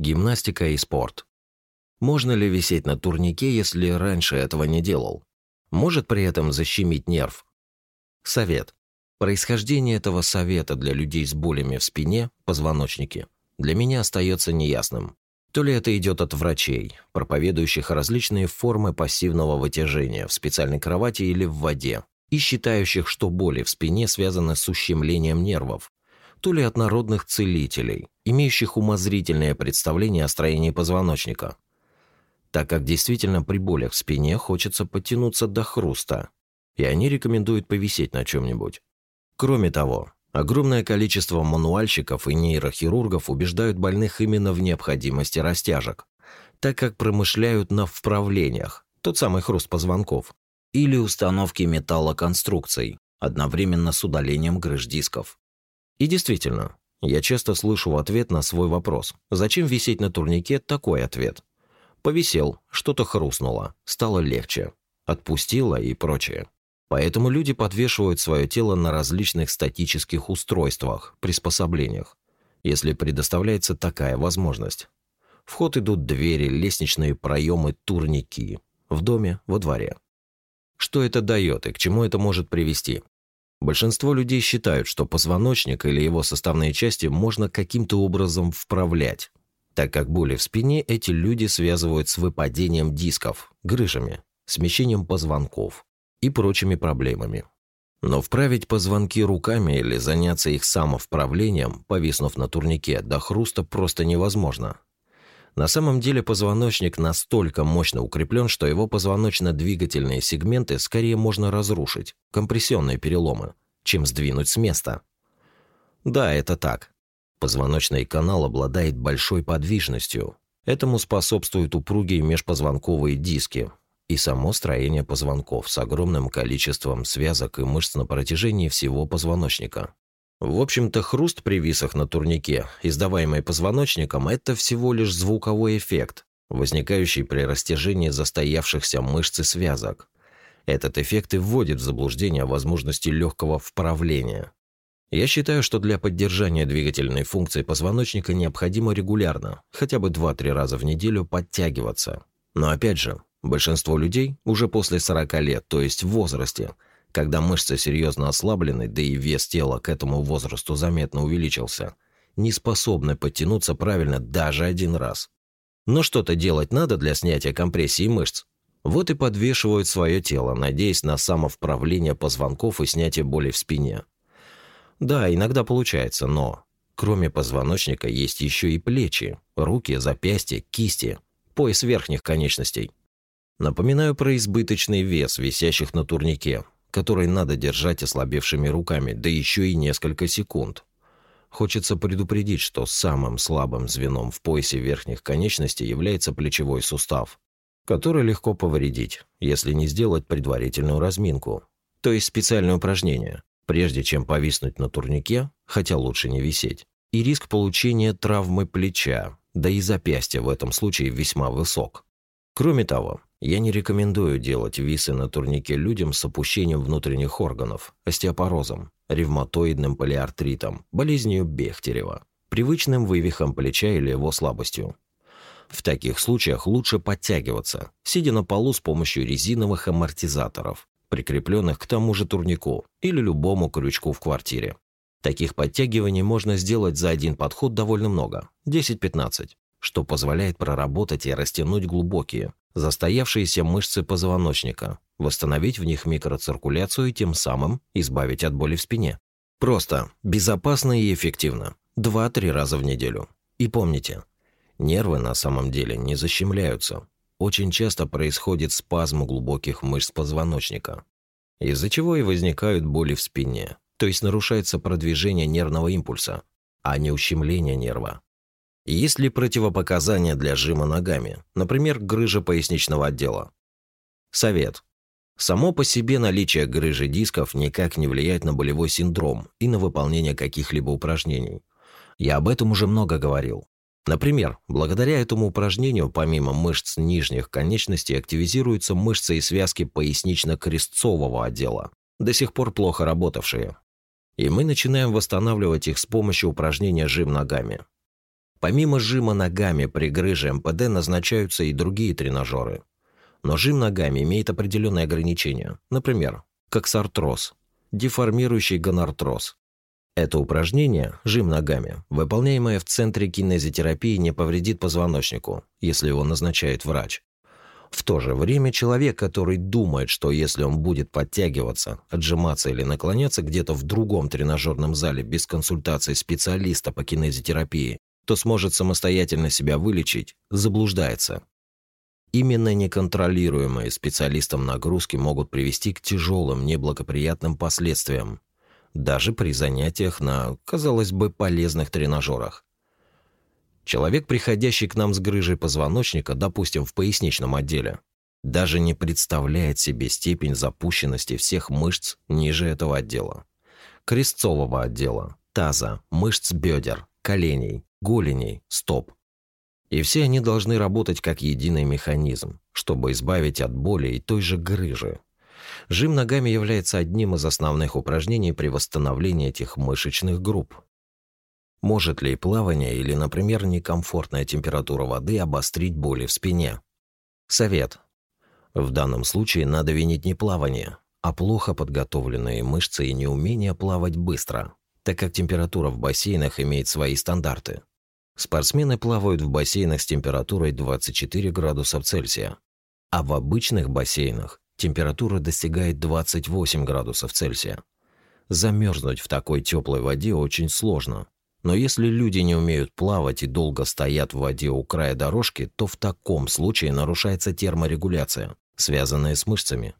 гимнастика и спорт. Можно ли висеть на турнике, если раньше этого не делал? Может при этом защемить нерв? Совет. Происхождение этого совета для людей с болями в спине, позвоночнике, для меня остается неясным. То ли это идет от врачей, проповедующих различные формы пассивного вытяжения в специальной кровати или в воде, и считающих, что боли в спине связаны с ущемлением нервов, то ли от народных целителей, имеющих умозрительное представление о строении позвоночника, так как действительно при болях в спине хочется подтянуться до хруста, и они рекомендуют повисеть на чем-нибудь. Кроме того, огромное количество мануальщиков и нейрохирургов убеждают больных именно в необходимости растяжек, так как промышляют на вправлениях, тот самый хруст позвонков, или установке металлоконструкций, одновременно с удалением грыж дисков. И действительно, я часто слышу ответ на свой вопрос. Зачем висеть на турнике такой ответ? Повисел, что-то хрустнуло, стало легче, отпустило и прочее. Поэтому люди подвешивают свое тело на различных статических устройствах, приспособлениях, если предоставляется такая возможность. В ход идут двери, лестничные проемы, турники. В доме, во дворе. Что это дает и к чему это может привести? Большинство людей считают, что позвоночник или его составные части можно каким-то образом вправлять, так как боли в спине эти люди связывают с выпадением дисков, грыжами, смещением позвонков и прочими проблемами. Но вправить позвонки руками или заняться их самовправлением, повиснув на турнике до хруста, просто невозможно – на самом деле позвоночник настолько мощно укреплен, что его позвоночно-двигательные сегменты скорее можно разрушить, компрессионные переломы, чем сдвинуть с места. Да, это так. Позвоночный канал обладает большой подвижностью. Этому способствуют упругие межпозвонковые диски и само строение позвонков с огромным количеством связок и мышц на протяжении всего позвоночника. В общем-то, хруст при висах на турнике, издаваемый позвоночником, это всего лишь звуковой эффект, возникающий при растяжении застоявшихся мышц и связок. Этот эффект и вводит в заблуждение о возможности легкого вправления. Я считаю, что для поддержания двигательной функции позвоночника необходимо регулярно, хотя бы 2-3 раза в неделю подтягиваться. Но опять же, большинство людей уже после 40 лет, то есть в возрасте – когда мышцы серьезно ослаблены, да и вес тела к этому возрасту заметно увеличился, не способны подтянуться правильно даже один раз. Но что-то делать надо для снятия компрессии мышц. Вот и подвешивают свое тело, надеясь на самовправление позвонков и снятие боли в спине. Да, иногда получается, но кроме позвоночника есть еще и плечи, руки, запястья, кисти, пояс верхних конечностей. Напоминаю про избыточный вес, висящих на турнике, который надо держать ослабевшими руками, да еще и несколько секунд. Хочется предупредить, что самым слабым звеном в поясе верхних конечностей является плечевой сустав, который легко повредить, если не сделать предварительную разминку, то есть специальное упражнение, прежде чем повиснуть на турнике, хотя лучше не висеть. И риск получения травмы плеча, да и запястья в этом случае весьма высок. Кроме того, я не рекомендую делать висы на турнике людям с опущением внутренних органов, остеопорозом, ревматоидным полиартритом, болезнью Бехтерева, привычным вывихом плеча или его слабостью. В таких случаях лучше подтягиваться, сидя на полу с помощью резиновых амортизаторов, прикрепленных к тому же турнику или любому крючку в квартире. Таких подтягиваний можно сделать за один подход довольно много – 10-15, что позволяет проработать и растянуть глубокие, застоявшиеся мышцы позвоночника, восстановить в них микроциркуляцию и тем самым избавить от боли в спине. Просто, безопасно и эффективно. 2-3 раза в неделю. И помните, нервы на самом деле не защемляются. Очень часто происходит спазм глубоких мышц позвоночника, из-за чего и возникают боли в спине, то есть нарушается продвижение нервного импульса, а не ущемление нерва. Есть ли противопоказания для жима ногами, например, грыжа поясничного отдела? Совет. Само по себе наличие грыжи дисков никак не влияет на болевой синдром и на выполнение каких-либо упражнений. Я об этом уже много говорил. Например, благодаря этому упражнению помимо мышц нижних конечностей активизируются мышцы и связки пояснично-крестцового отдела, до сих пор плохо работавшие. И мы начинаем восстанавливать их с помощью упражнения «Жим ногами». Помимо жима ногами при грыже МПД назначаются и другие тренажеры. Но жим ногами имеет определенные ограничения. Например, коксартроз, деформирующий гонартроз. Это упражнение, жим ногами, выполняемое в центре кинезитерапии, не повредит позвоночнику, если его назначает врач. В то же время человек, который думает, что если он будет подтягиваться, отжиматься или наклоняться где-то в другом тренажерном зале без консультации специалиста по кинезитерапии, кто сможет самостоятельно себя вылечить, заблуждается. Именно неконтролируемые специалистом нагрузки могут привести к тяжелым неблагоприятным последствиям, даже при занятиях на, казалось бы, полезных тренажерах. Человек, приходящий к нам с грыжей позвоночника, допустим, в поясничном отделе, даже не представляет себе степень запущенности всех мышц ниже этого отдела. Крестцового отдела, таза, мышц бедер, коленей, голеней, стоп. И все они должны работать как единый механизм, чтобы избавить от боли и той же грыжи. Жим ногами является одним из основных упражнений при восстановлении этих мышечных групп. Может ли плавание или, например, некомфортная температура воды обострить боли в спине? Совет. В данном случае надо винить не плавание, а плохо подготовленные мышцы и неумение плавать быстро, так как температура в бассейнах имеет свои стандарты. Спортсмены плавают в бассейнах с температурой 24 градуса Цельсия, а в обычных бассейнах температура достигает 28 градусов Цельсия. Замерзнуть в такой теплой воде очень сложно. Но если люди не умеют плавать и долго стоят в воде у края дорожки, то в таком случае нарушается терморегуляция, связанная с мышцами.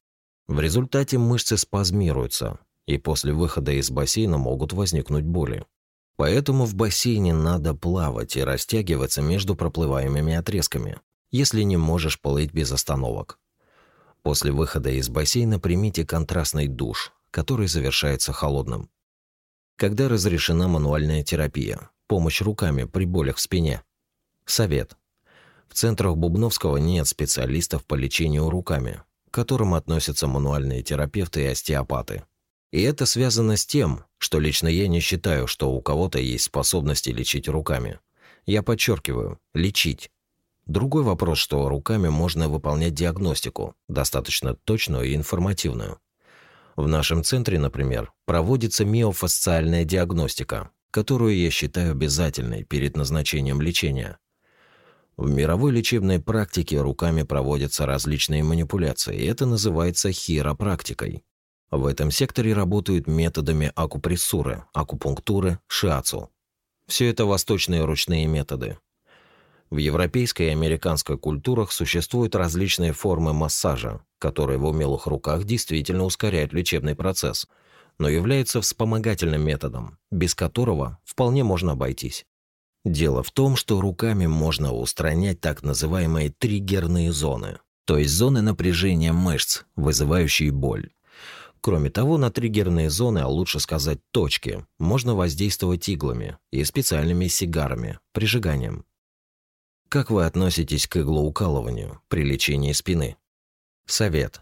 В результате мышцы спазмируются, и после выхода из бассейна могут возникнуть боли. Поэтому в бассейне надо плавать и растягиваться между проплываемыми отрезками, если не можешь плыть без остановок. После выхода из бассейна примите контрастный душ, который завершается холодным. Когда разрешена мануальная терапия, помощь руками при болях в спине. Совет. В центрах Бубновского нет специалистов по лечению руками, к которым относятся мануальные терапевты и остеопаты. И это связано с тем, что лично я не считаю, что у кого-то есть способности лечить руками. Я подчеркиваю, лечить. Другой вопрос, что руками можно выполнять диагностику, достаточно точную и информативную. В нашем центре, например, проводится миофасциальная диагностика, которую я считаю обязательной перед назначением лечения. В мировой лечебной практике руками проводятся различные манипуляции, и это называется хиропрактикой. В этом секторе работают методами акупрессуры, акупунктуры, шиацу. Все это восточные ручные методы. В европейской и американской культурах существуют различные формы массажа, которые в умелых руках действительно ускоряют лечебный процесс, но являются вспомогательным методом, без которого вполне можно обойтись. Дело в том, что руками можно устранять так называемые триггерные зоны, то есть зоны напряжения мышц, вызывающие боль. Кроме того, на триггерные зоны, а лучше сказать точки, можно воздействовать иглами и специальными сигарами, прижиганием. Как вы относитесь к иглоукалыванию при лечении спины? Совет.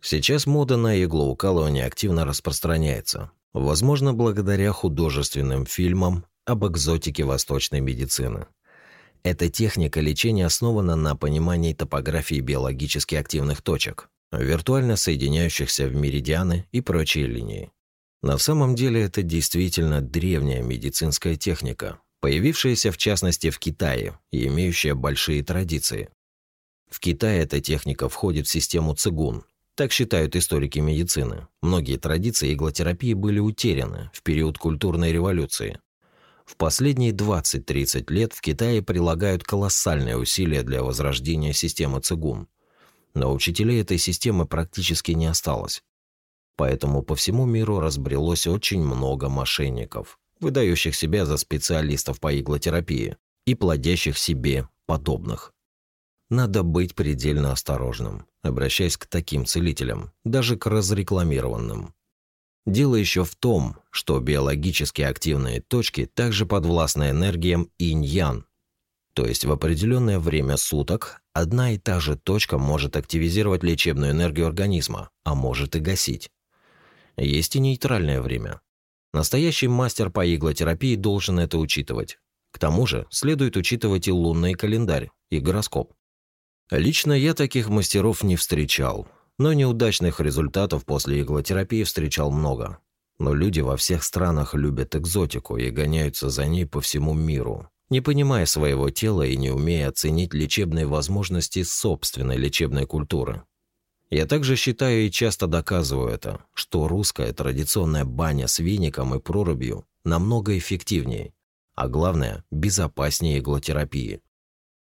Сейчас мода на иглоукалывание активно распространяется, возможно, благодаря художественным фильмам об экзотике восточной медицины. Эта техника лечения основана на понимании топографии биологически активных точек, виртуально соединяющихся в меридианы и прочие линии. На самом деле это действительно древняя медицинская техника, появившаяся в частности в Китае и имеющая большие традиции. В Китае эта техника входит в систему цигун, так считают историки медицины. Многие традиции иглотерапии были утеряны в период культурной революции. В последние 20-30 лет в Китае прилагают колоссальные усилия для возрождения системы цигун но учителей этой системы практически не осталось. Поэтому по всему миру разбрелось очень много мошенников, выдающих себя за специалистов по иглотерапии и плодящих себе подобных. Надо быть предельно осторожным, обращаясь к таким целителям, даже к разрекламированным. Дело еще в том, что биологически активные точки также подвластны энергиям инь-ян, то есть в определенное время суток Одна и та же точка может активизировать лечебную энергию организма, а может и гасить. Есть и нейтральное время. Настоящий мастер по иглотерапии должен это учитывать. К тому же следует учитывать и лунный календарь, и гороскоп. Лично я таких мастеров не встречал, но неудачных результатов после иглотерапии встречал много. Но люди во всех странах любят экзотику и гоняются за ней по всему миру не понимая своего тела и не умея оценить лечебные возможности собственной лечебной культуры. Я также считаю и часто доказываю это, что русская традиционная баня с веником и прорубью намного эффективнее, а главное, безопаснее иглотерапии.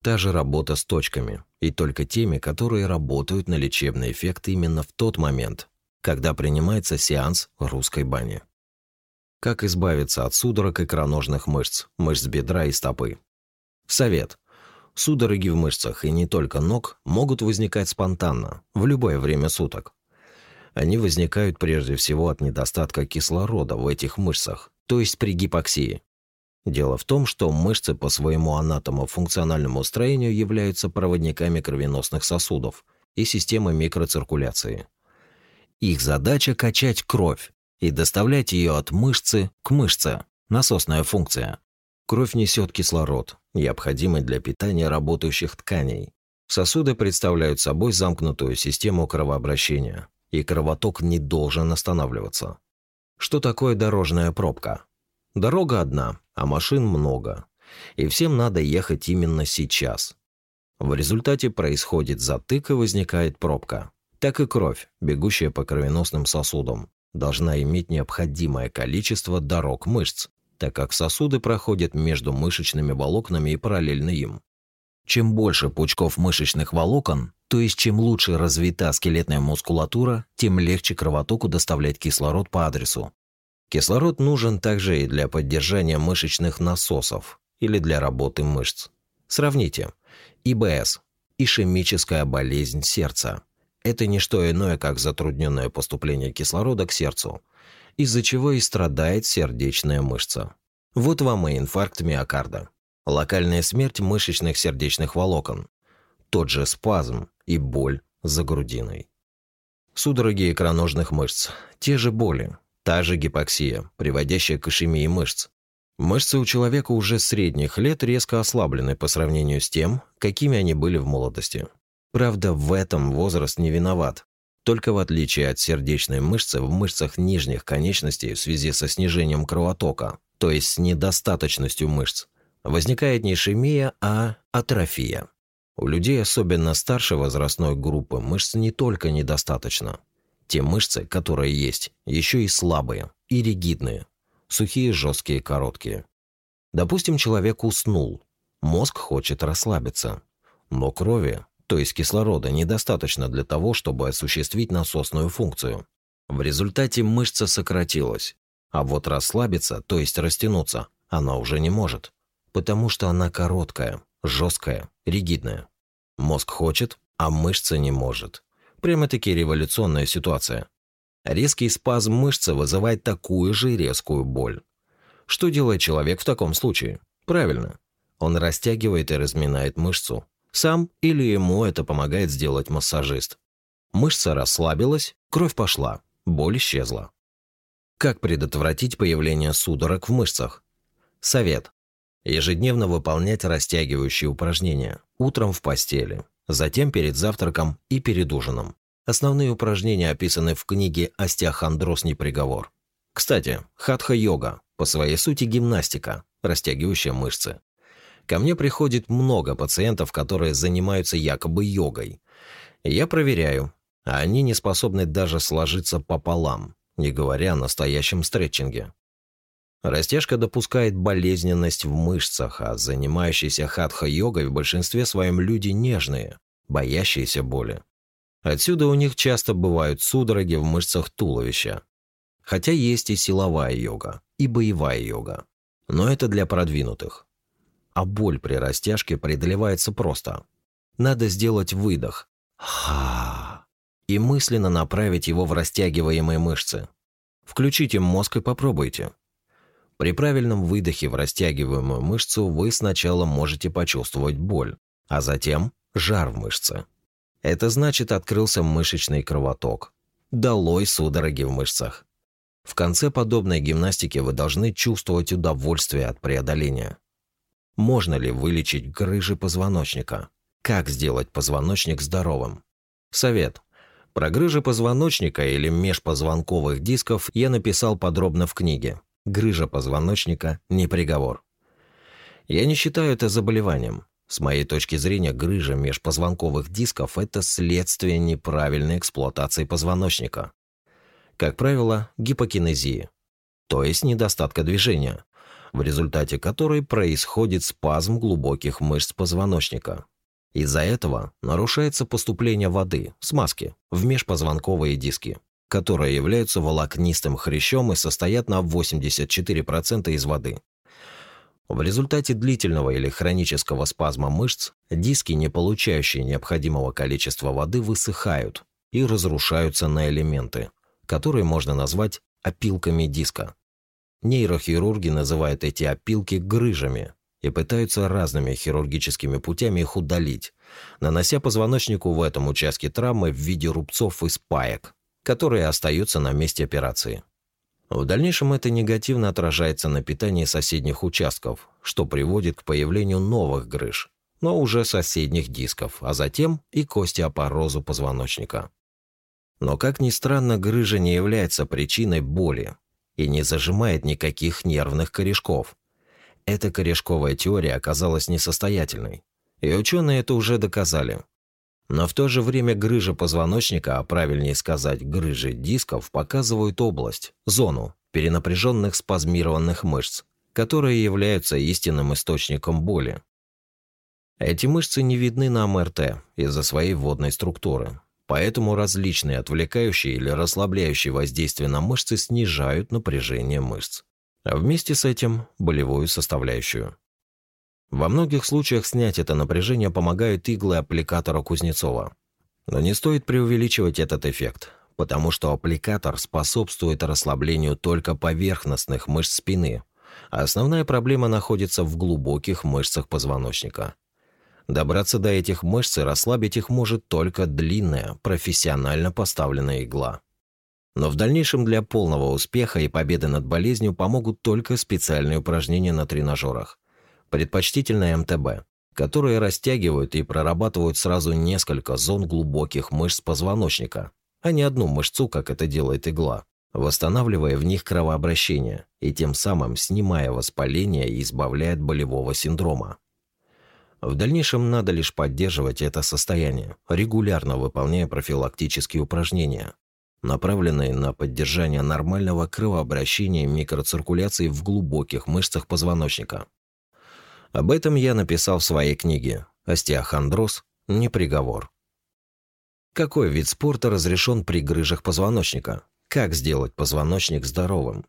Та же работа с точками, и только теми, которые работают на лечебный эффект именно в тот момент, когда принимается сеанс русской бани. Как избавиться от судорог икроножных мышц, мышц бедра и стопы? Совет. Судороги в мышцах и не только ног могут возникать спонтанно, в любое время суток. Они возникают прежде всего от недостатка кислорода в этих мышцах, то есть при гипоксии. Дело в том, что мышцы по своему анатомо-функциональному строению являются проводниками кровеносных сосудов и системы микроциркуляции. Их задача – качать кровь, и доставлять ее от мышцы к мышце. Насосная функция. Кровь несет кислород, необходимый для питания работающих тканей. Сосуды представляют собой замкнутую систему кровообращения, и кровоток не должен останавливаться. Что такое дорожная пробка? Дорога одна, а машин много, и всем надо ехать именно сейчас. В результате происходит затык и возникает пробка. Так и кровь, бегущая по кровеносным сосудам, должна иметь необходимое количество дорог мышц, так как сосуды проходят между мышечными волокнами и параллельно им. Чем больше пучков мышечных волокон, то есть чем лучше развита скелетная мускулатура, тем легче кровотоку доставлять кислород по адресу. Кислород нужен также и для поддержания мышечных насосов или для работы мышц. Сравните. ИБС – ишемическая болезнь сердца. Это не что иное, как затрудненное поступление кислорода к сердцу, из-за чего и страдает сердечная мышца. Вот вам и инфаркт миокарда. Локальная смерть мышечных сердечных волокон. Тот же спазм и боль за грудиной. Судороги икроножных мышц. Те же боли, та же гипоксия, приводящая к ишемии мышц. Мышцы у человека уже средних лет резко ослаблены по сравнению с тем, какими они были в молодости. Правда, в этом возраст не виноват. Только в отличие от сердечной мышцы, в мышцах нижних конечностей в связи со снижением кровотока, то есть с недостаточностью мышц, возникает не ишемия, а атрофия. У людей, особенно старшей возрастной группы, мышц не только недостаточно. Те мышцы, которые есть, еще и слабые, и ригидные. Сухие, жесткие, короткие. Допустим, человек уснул. Мозг хочет расслабиться. Но крови, то есть кислорода, недостаточно для того, чтобы осуществить насосную функцию. В результате мышца сократилась, а вот расслабиться, то есть растянуться, она уже не может, потому что она короткая, жесткая, ригидная. Мозг хочет, а мышца не может. Прямо-таки революционная ситуация. Резкий спазм мышцы вызывает такую же резкую боль. Что делает человек в таком случае? Правильно, он растягивает и разминает мышцу, сам или ему это помогает сделать массажист. Мышца расслабилась, кровь пошла, боль исчезла. Как предотвратить появление судорог в мышцах? Совет. Ежедневно выполнять растягивающие упражнения. Утром в постели, затем перед завтраком и перед ужином. Основные упражнения описаны в книге «Остеохондроз. Приговор». Кстати, хатха-йога – по своей сути гимнастика, растягивающая мышцы. Ко мне приходит много пациентов, которые занимаются якобы йогой. Я проверяю, а они не способны даже сложиться пополам, не говоря о настоящем стретчинге. Растяжка допускает болезненность в мышцах, а занимающиеся хатха-йогой в большинстве своем люди нежные, боящиеся боли. Отсюда у них часто бывают судороги в мышцах туловища. Хотя есть и силовая йога, и боевая йога. Но это для продвинутых а боль при растяжке преодолевается просто. Надо сделать выдох. Ха. И мысленно направить его в растягиваемые мышцы. Включите мозг и попробуйте. При правильном выдохе в растягиваемую мышцу вы сначала можете почувствовать боль, а затем жар в мышце. Это значит, открылся мышечный кровоток. Долой судороги в мышцах. В конце подобной гимнастики вы должны чувствовать удовольствие от преодоления. Можно ли вылечить грыжи позвоночника? Как сделать позвоночник здоровым? Совет. Про грыжи позвоночника или межпозвонковых дисков я написал подробно в книге. Грыжа позвоночника – не приговор. Я не считаю это заболеванием. С моей точки зрения, грыжа межпозвонковых дисков – это следствие неправильной эксплуатации позвоночника. Как правило, гипокинезии, то есть недостатка движения в результате которой происходит спазм глубоких мышц позвоночника. Из-за этого нарушается поступление воды, смазки, в межпозвонковые диски, которые являются волокнистым хрящом и состоят на 84% из воды. В результате длительного или хронического спазма мышц диски, не получающие необходимого количества воды, высыхают и разрушаются на элементы, которые можно назвать опилками диска. Нейрохирурги называют эти опилки грыжами и пытаются разными хирургическими путями их удалить, нанося позвоночнику в этом участке травмы в виде рубцов и спаек, которые остаются на месте операции. В дальнейшем это негативно отражается на питании соседних участков, что приводит к появлению новых грыж, но уже соседних дисков, а затем и к остеопорозу позвоночника. Но, как ни странно, грыжа не является причиной боли, и не зажимает никаких нервных корешков. Эта корешковая теория оказалась несостоятельной, и ученые это уже доказали. Но в то же время грыжа позвоночника, а правильнее сказать, грыжи дисков, показывают область, зону перенапряженных спазмированных мышц, которые являются истинным источником боли. Эти мышцы не видны на МРТ из-за своей водной структуры, Поэтому различные отвлекающие или расслабляющие воздействия на мышцы снижают напряжение мышц, а вместе с этим болевую составляющую. Во многих случаях снять это напряжение помогают иглы аппликатора Кузнецова. Но не стоит преувеличивать этот эффект, потому что аппликатор способствует расслаблению только поверхностных мышц спины, а основная проблема находится в глубоких мышцах позвоночника – Добраться до этих мышц и расслабить их может только длинная, профессионально поставленная игла. Но в дальнейшем для полного успеха и победы над болезнью помогут только специальные упражнения на тренажерах. Предпочтительно МТБ, которые растягивают и прорабатывают сразу несколько зон глубоких мышц позвоночника, а не одну мышцу, как это делает игла, восстанавливая в них кровообращение и тем самым снимая воспаление и избавляя от болевого синдрома. В дальнейшем надо лишь поддерживать это состояние, регулярно выполняя профилактические упражнения, направленные на поддержание нормального кровообращения и микроциркуляции в глубоких мышцах позвоночника. Об этом я написал в своей книге «Остеохондроз. Не приговор». Какой вид спорта разрешен при грыжах позвоночника? Как сделать позвоночник здоровым?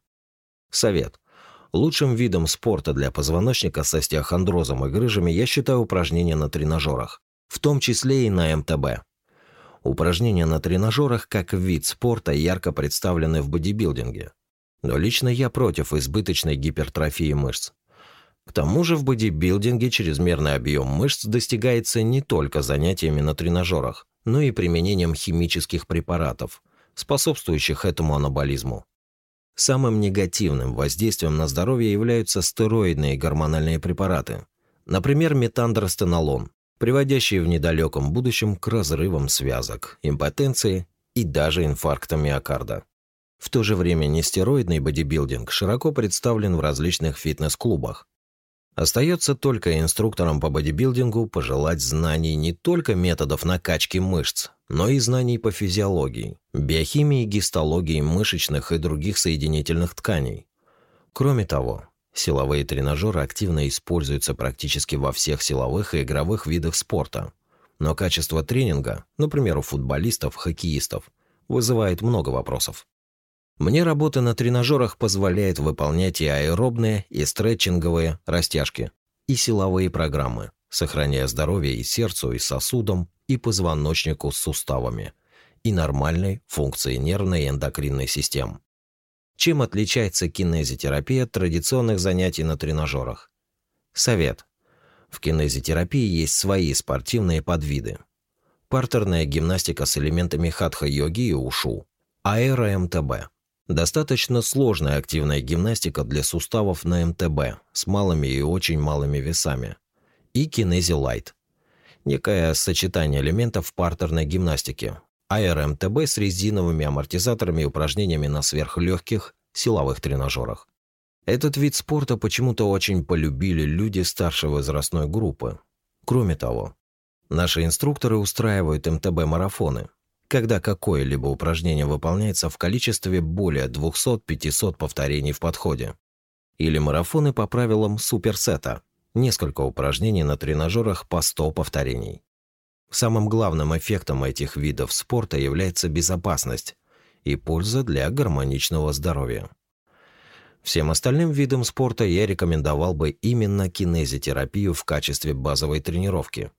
Совет – Лучшим видом спорта для позвоночника с остеохондрозом и грыжами я считаю упражнения на тренажерах, в том числе и на МТБ. Упражнения на тренажерах как вид спорта ярко представлены в бодибилдинге. Но лично я против избыточной гипертрофии мышц. К тому же в бодибилдинге чрезмерный объем мышц достигается не только занятиями на тренажерах, но и применением химических препаратов, способствующих этому анаболизму. Самым негативным воздействием на здоровье являются стероидные гормональные препараты, например, метандростенолон, приводящие в недалеком будущем к разрывам связок, импотенции и даже инфарктам миокарда. В то же время нестероидный бодибилдинг широко представлен в различных фитнес-клубах. Остается только инструкторам по бодибилдингу пожелать знаний не только методов накачки мышц, но и знаний по физиологии, биохимии, гистологии мышечных и других соединительных тканей. Кроме того, силовые тренажеры активно используются практически во всех силовых и игровых видах спорта. Но качество тренинга, например, у футболистов, хоккеистов, вызывает много вопросов. Мне работа на тренажерах позволяет выполнять и аэробные, и стретчинговые растяжки, и силовые программы сохраняя здоровье и сердцу, и сосудам, и позвоночнику с суставами, и нормальной функции нервной и эндокринной систем. Чем отличается кинезитерапия от традиционных занятий на тренажерах? Совет. В кинезитерапии есть свои спортивные подвиды. Партерная гимнастика с элементами хатха-йоги и ушу, аэро-МТБ. Достаточно сложная активная гимнастика для суставов на МТБ с малыми и очень малыми весами – и кинезилайт. Некое сочетание элементов партерной гимнастики. АРМТБ с резиновыми амортизаторами и упражнениями на сверхлегких силовых тренажерах. Этот вид спорта почему-то очень полюбили люди старшей возрастной группы. Кроме того, наши инструкторы устраивают МТБ-марафоны, когда какое-либо упражнение выполняется в количестве более 200-500 повторений в подходе. Или марафоны по правилам суперсета – несколько упражнений на тренажерах по 100 повторений. Самым главным эффектом этих видов спорта является безопасность и польза для гармоничного здоровья. Всем остальным видам спорта я рекомендовал бы именно кинезитерапию в качестве базовой тренировки.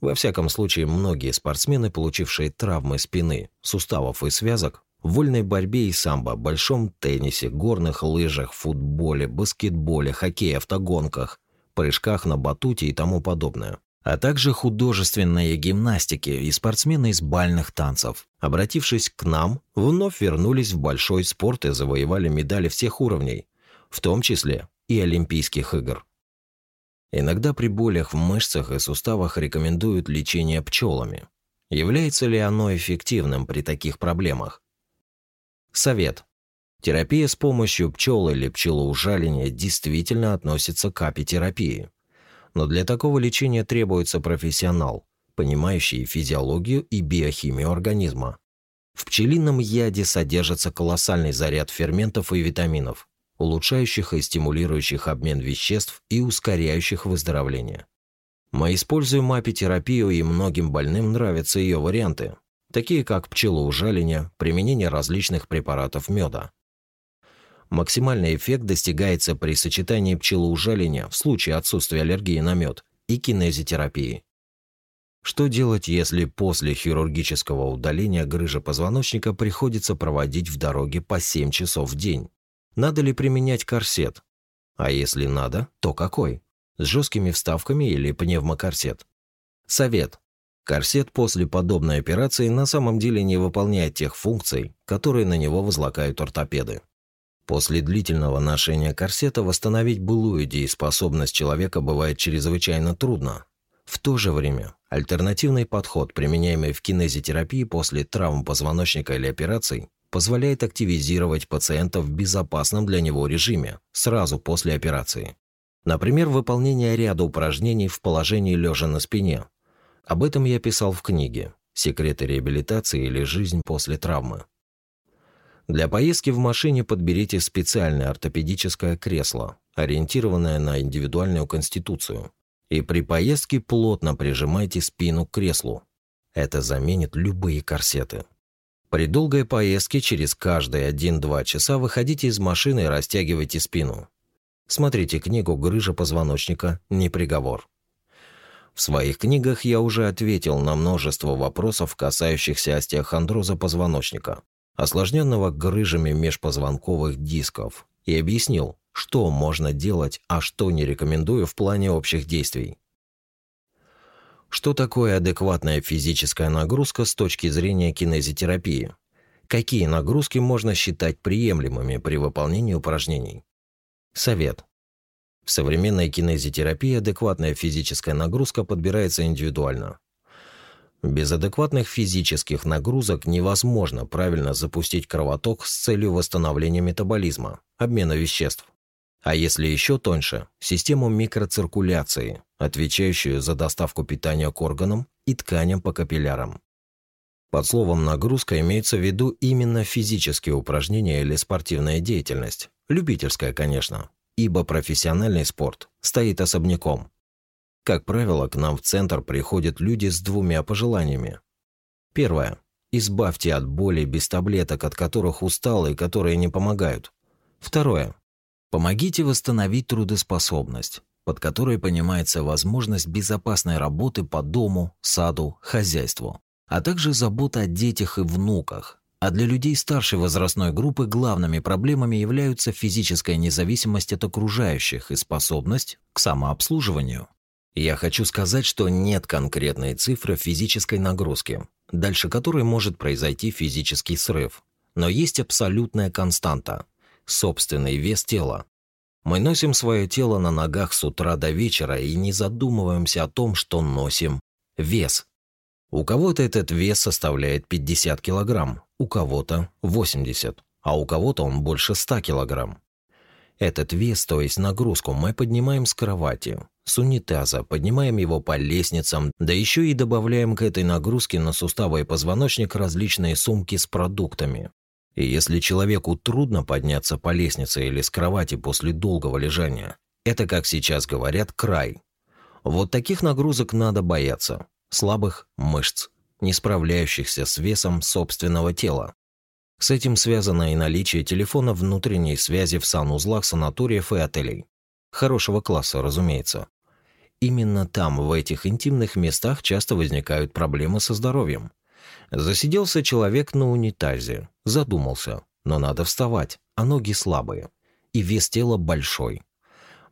Во всяком случае, многие спортсмены, получившие травмы спины, суставов и связок, в вольной борьбе и самбо, большом теннисе, горных лыжах, футболе, баскетболе, хоккее, автогонках – прыжках на батуте и тому подобное а также художественные гимнастики и спортсмены из бальных танцев. Обратившись к нам, вновь вернулись в большой спорт и завоевали медали всех уровней, в том числе и Олимпийских игр. Иногда при болях в мышцах и суставах рекомендуют лечение пчелами. Является ли оно эффективным при таких проблемах? Совет. Терапия с помощью пчел или пчелоужаления действительно относится к апитерапии. Но для такого лечения требуется профессионал, понимающий физиологию и биохимию организма. В пчелином яде содержится колоссальный заряд ферментов и витаминов, улучшающих и стимулирующих обмен веществ и ускоряющих выздоровление. Мы используем апитерапию, и многим больным нравятся ее варианты, такие как пчелоужаление, применение различных препаратов меда, Максимальный эффект достигается при сочетании пчелоужаления в случае отсутствия аллергии на мед и кинезитерапии. Что делать, если после хирургического удаления грыжа позвоночника приходится проводить в дороге по 7 часов в день? Надо ли применять корсет? А если надо, то какой? С жесткими вставками или пневмокорсет? Совет. Корсет после подобной операции на самом деле не выполняет тех функций, которые на него возлагают ортопеды. После длительного ношения корсета восстановить былую дееспособность человека бывает чрезвычайно трудно. В то же время альтернативный подход, применяемый в кинезитерапии после травм позвоночника или операций, позволяет активизировать пациента в безопасном для него режиме сразу после операции. Например, выполнение ряда упражнений в положении лежа на спине. Об этом я писал в книге «Секреты реабилитации или жизнь после травмы». Для поездки в машине подберите специальное ортопедическое кресло, ориентированное на индивидуальную конституцию. И при поездке плотно прижимайте спину к креслу. Это заменит любые корсеты. При долгой поездке через каждые 1-2 часа выходите из машины и растягивайте спину. Смотрите книгу «Грыжа позвоночника. Не приговор». В своих книгах я уже ответил на множество вопросов, касающихся остеохондроза позвоночника осложненного грыжами межпозвонковых дисков, и объяснил, что можно делать, а что не рекомендую в плане общих действий. Что такое адекватная физическая нагрузка с точки зрения кинезитерапии? Какие нагрузки можно считать приемлемыми при выполнении упражнений? Совет. В современной кинезитерапии адекватная физическая нагрузка подбирается индивидуально. Без адекватных физических нагрузок невозможно правильно запустить кровоток с целью восстановления метаболизма, обмена веществ. А если еще тоньше, систему микроциркуляции, отвечающую за доставку питания к органам и тканям по капиллярам. Под словом «нагрузка» имеется в виду именно физические упражнения или спортивная деятельность, любительская, конечно, ибо профессиональный спорт стоит особняком – как правило, к нам в центр приходят люди с двумя пожеланиями. Первое. Избавьте от боли без таблеток, от которых устал и которые не помогают. Второе. Помогите восстановить трудоспособность, под которой понимается возможность безопасной работы по дому, саду, хозяйству, а также забота о детях и внуках. А для людей старшей возрастной группы главными проблемами являются физическая независимость от окружающих и способность к самообслуживанию. Я хочу сказать, что нет конкретной цифры физической нагрузки, дальше которой может произойти физический срыв. Но есть абсолютная константа – собственный вес тела. Мы носим свое тело на ногах с утра до вечера и не задумываемся о том, что носим вес. У кого-то этот вес составляет 50 килограмм, у кого-то 80, а у кого-то он больше 100 килограмм. Этот вес, то есть нагрузку, мы поднимаем с кровати, с унитаза, поднимаем его по лестницам, да еще и добавляем к этой нагрузке на суставы и позвоночник различные сумки с продуктами. И если человеку трудно подняться по лестнице или с кровати после долгого лежания, это, как сейчас говорят, край. Вот таких нагрузок надо бояться. Слабых мышц, не справляющихся с весом собственного тела. С этим связано и наличие телефона внутренней связи в санузлах санаториев и отелей. Хорошего класса, разумеется. Именно там, в этих интимных местах, часто возникают проблемы со здоровьем. Засиделся человек на унитазе, задумался, но надо вставать, а ноги слабые, и вес тела большой.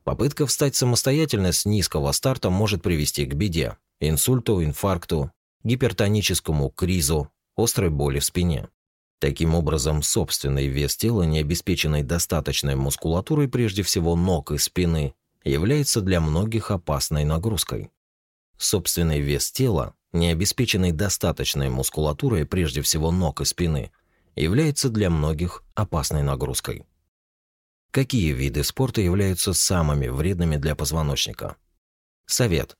Попытка встать самостоятельно с низкого старта может привести к беде, инсульту, инфаркту, гипертоническому кризу, острой боли в спине. Таким образом, собственный вес тела, не обеспеченный достаточной мускулатурой прежде всего ног и спины, является для многих опасной нагрузкой. Собственный вес тела, не обеспеченный достаточной мускулатурой прежде всего ног и спины, является для многих опасной нагрузкой. Какие виды спорта являются самыми вредными для позвоночника? Совет.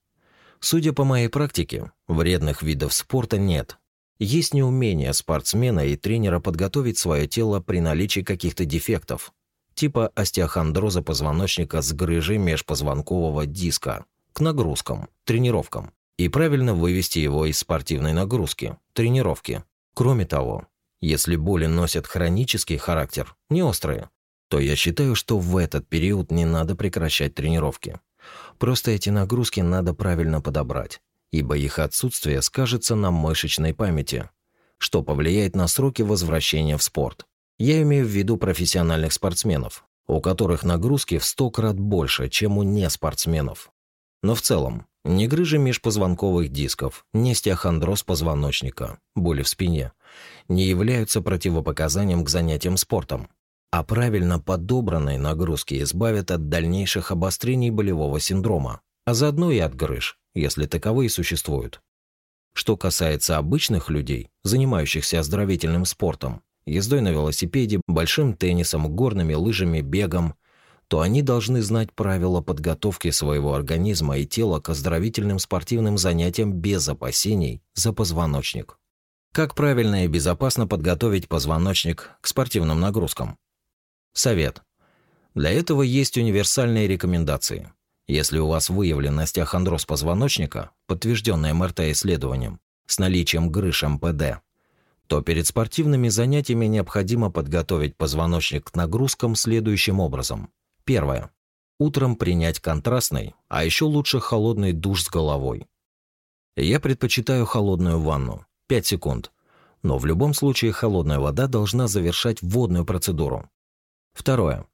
Судя по моей практике, вредных видов спорта нет. Есть неумение спортсмена и тренера подготовить свое тело при наличии каких-то дефектов, типа остеохондроза позвоночника с грыжей межпозвонкового диска к нагрузкам, тренировкам и правильно вывести его из спортивной нагрузки, тренировки. Кроме того, если боли носят хронический характер, не острые, то я считаю, что в этот период не надо прекращать тренировки. Просто эти нагрузки надо правильно подобрать, ибо их отсутствие скажется на мышечной памяти, что повлияет на сроки возвращения в спорт. Я имею в виду профессиональных спортсменов, у которых нагрузки в сто крат больше, чем у неспортсменов. Но в целом, ни грыжи межпозвонковых дисков, ни стеохондроз позвоночника, боли в спине не являются противопоказанием к занятиям спортом, а правильно подобранные нагрузки избавят от дальнейших обострений болевого синдрома, а заодно и от грыж, если таковые существуют. Что касается обычных людей, занимающихся оздоровительным спортом, ездой на велосипеде, большим теннисом, горными лыжами, бегом, то они должны знать правила подготовки своего организма и тела к оздоровительным спортивным занятиям без опасений за позвоночник. Как правильно и безопасно подготовить позвоночник к спортивным нагрузкам? Совет. Для этого есть универсальные рекомендации. Если у вас выявлен остеохондроз позвоночника, подтвержденный МРТ-исследованием, с наличием грыж МПД, то перед спортивными занятиями необходимо подготовить позвоночник к нагрузкам следующим образом. Первое. Утром принять контрастный, а еще лучше холодный душ с головой. Я предпочитаю холодную ванну, 5 секунд, но в любом случае холодная вода должна завершать водную процедуру. Второе.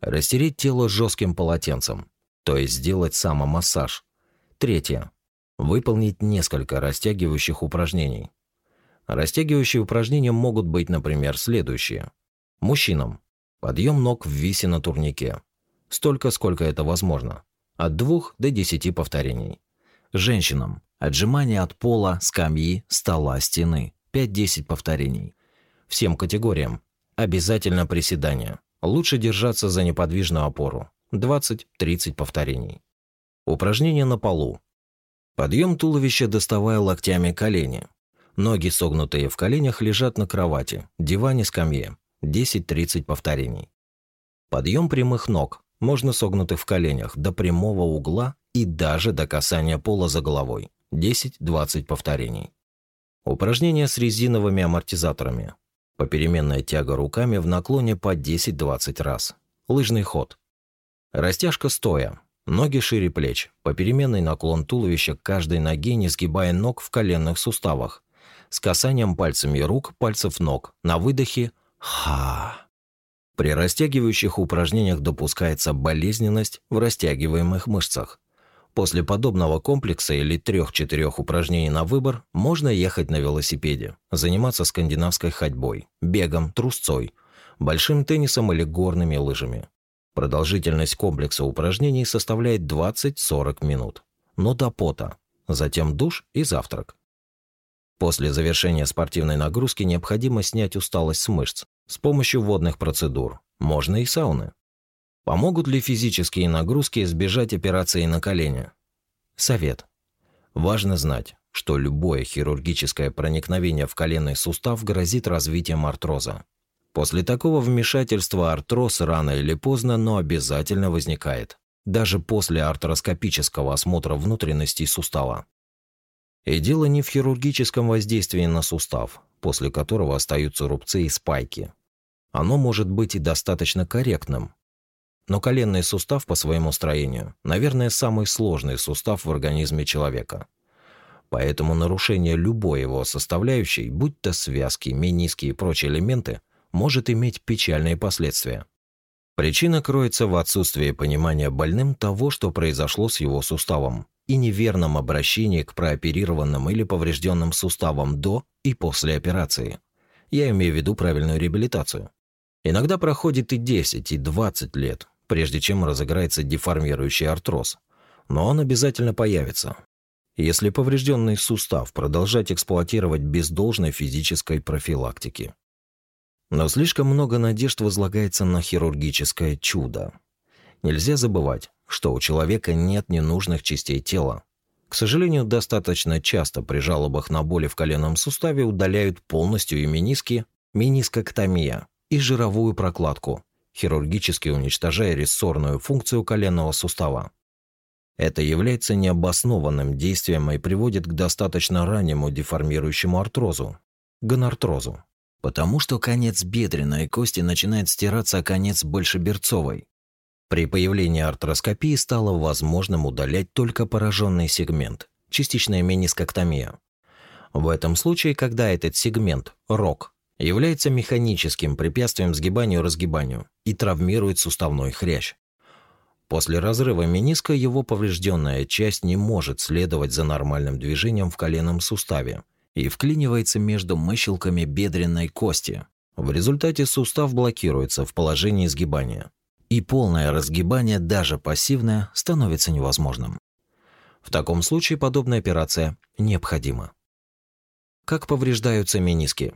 Растереть тело жестким полотенцем, то есть сделать самомассаж. Третье. Выполнить несколько растягивающих упражнений. Растягивающие упражнения могут быть, например, следующие. Мужчинам. Подъем ног в висе на турнике. Столько, сколько это возможно. От 2 до 10 повторений. Женщинам. Отжимания от пола, скамьи, стола, стены. 5-10 повторений. Всем категориям. Обязательно приседания. Лучше держаться за неподвижную опору. 20-30 повторений. Упражнение на полу. Подъем туловища, доставая локтями колени. Ноги, согнутые в коленях, лежат на кровати, диване, скамье. 10-30 повторений. Подъем прямых ног, можно согнутых в коленях, до прямого угла и даже до касания пола за головой. 10-20 повторений. Упражнения с резиновыми амортизаторами. Попеременная тяга руками в наклоне по 10-20 раз. Лыжный ход. Растяжка стоя. Ноги шире плеч, попеременный наклон туловища к каждой ноге, не сгибая ног в коленных суставах с касанием пальцами рук, пальцев ног. На выдохе «Ха». При растягивающих упражнениях допускается болезненность в растягиваемых мышцах. После подобного комплекса или трех-четырех упражнений на выбор можно ехать на велосипеде, заниматься скандинавской ходьбой, бегом, трусцой, большим теннисом или горными лыжами. Продолжительность комплекса упражнений составляет 20-40 минут. Но до пота. Затем душ и завтрак. После завершения спортивной нагрузки необходимо снять усталость с мышц с помощью водных процедур, можно и сауны. Помогут ли физические нагрузки избежать операции на колени? Совет. Важно знать, что любое хирургическое проникновение в коленный сустав грозит развитием артроза. После такого вмешательства артроз рано или поздно, но обязательно возникает, даже после артроскопического осмотра внутренностей сустава. И дело не в хирургическом воздействии на сустав, после которого остаются рубцы и спайки. Оно может быть и достаточно корректным. Но коленный сустав по своему строению, наверное, самый сложный сустав в организме человека. Поэтому нарушение любой его составляющей, будь то связки, мениски и прочие элементы, может иметь печальные последствия. Причина кроется в отсутствии понимания больным того, что произошло с его суставом, и неверном обращении к прооперированным или поврежденным суставам до и после операции. Я имею в виду правильную реабилитацию. Иногда проходит и 10, и 20 лет, прежде чем разыграется деформирующий артроз. Но он обязательно появится. Если поврежденный сустав продолжать эксплуатировать без должной физической профилактики. Но слишком много надежд возлагается на хирургическое чудо. Нельзя забывать, что у человека нет ненужных частей тела. К сожалению, достаточно часто при жалобах на боли в коленном суставе удаляют полностью и мениски, менискоктомия и жировую прокладку, хирургически уничтожая рессорную функцию коленного сустава. Это является необоснованным действием и приводит к достаточно раннему деформирующему артрозу, гонартрозу, потому что конец бедренной кости начинает стираться о конец большеберцовой, при появлении артроскопии стало возможным удалять только пораженный сегмент, частичная менискоктомия. В этом случае, когда этот сегмент, рог, является механическим препятствием сгибанию-разгибанию и травмирует суставной хрящ. После разрыва мениска его поврежденная часть не может следовать за нормальным движением в коленном суставе и вклинивается между мыщелками бедренной кости. В результате сустав блокируется в положении сгибания, и полное разгибание, даже пассивное, становится невозможным. В таком случае подобная операция необходима. Как повреждаются мениски?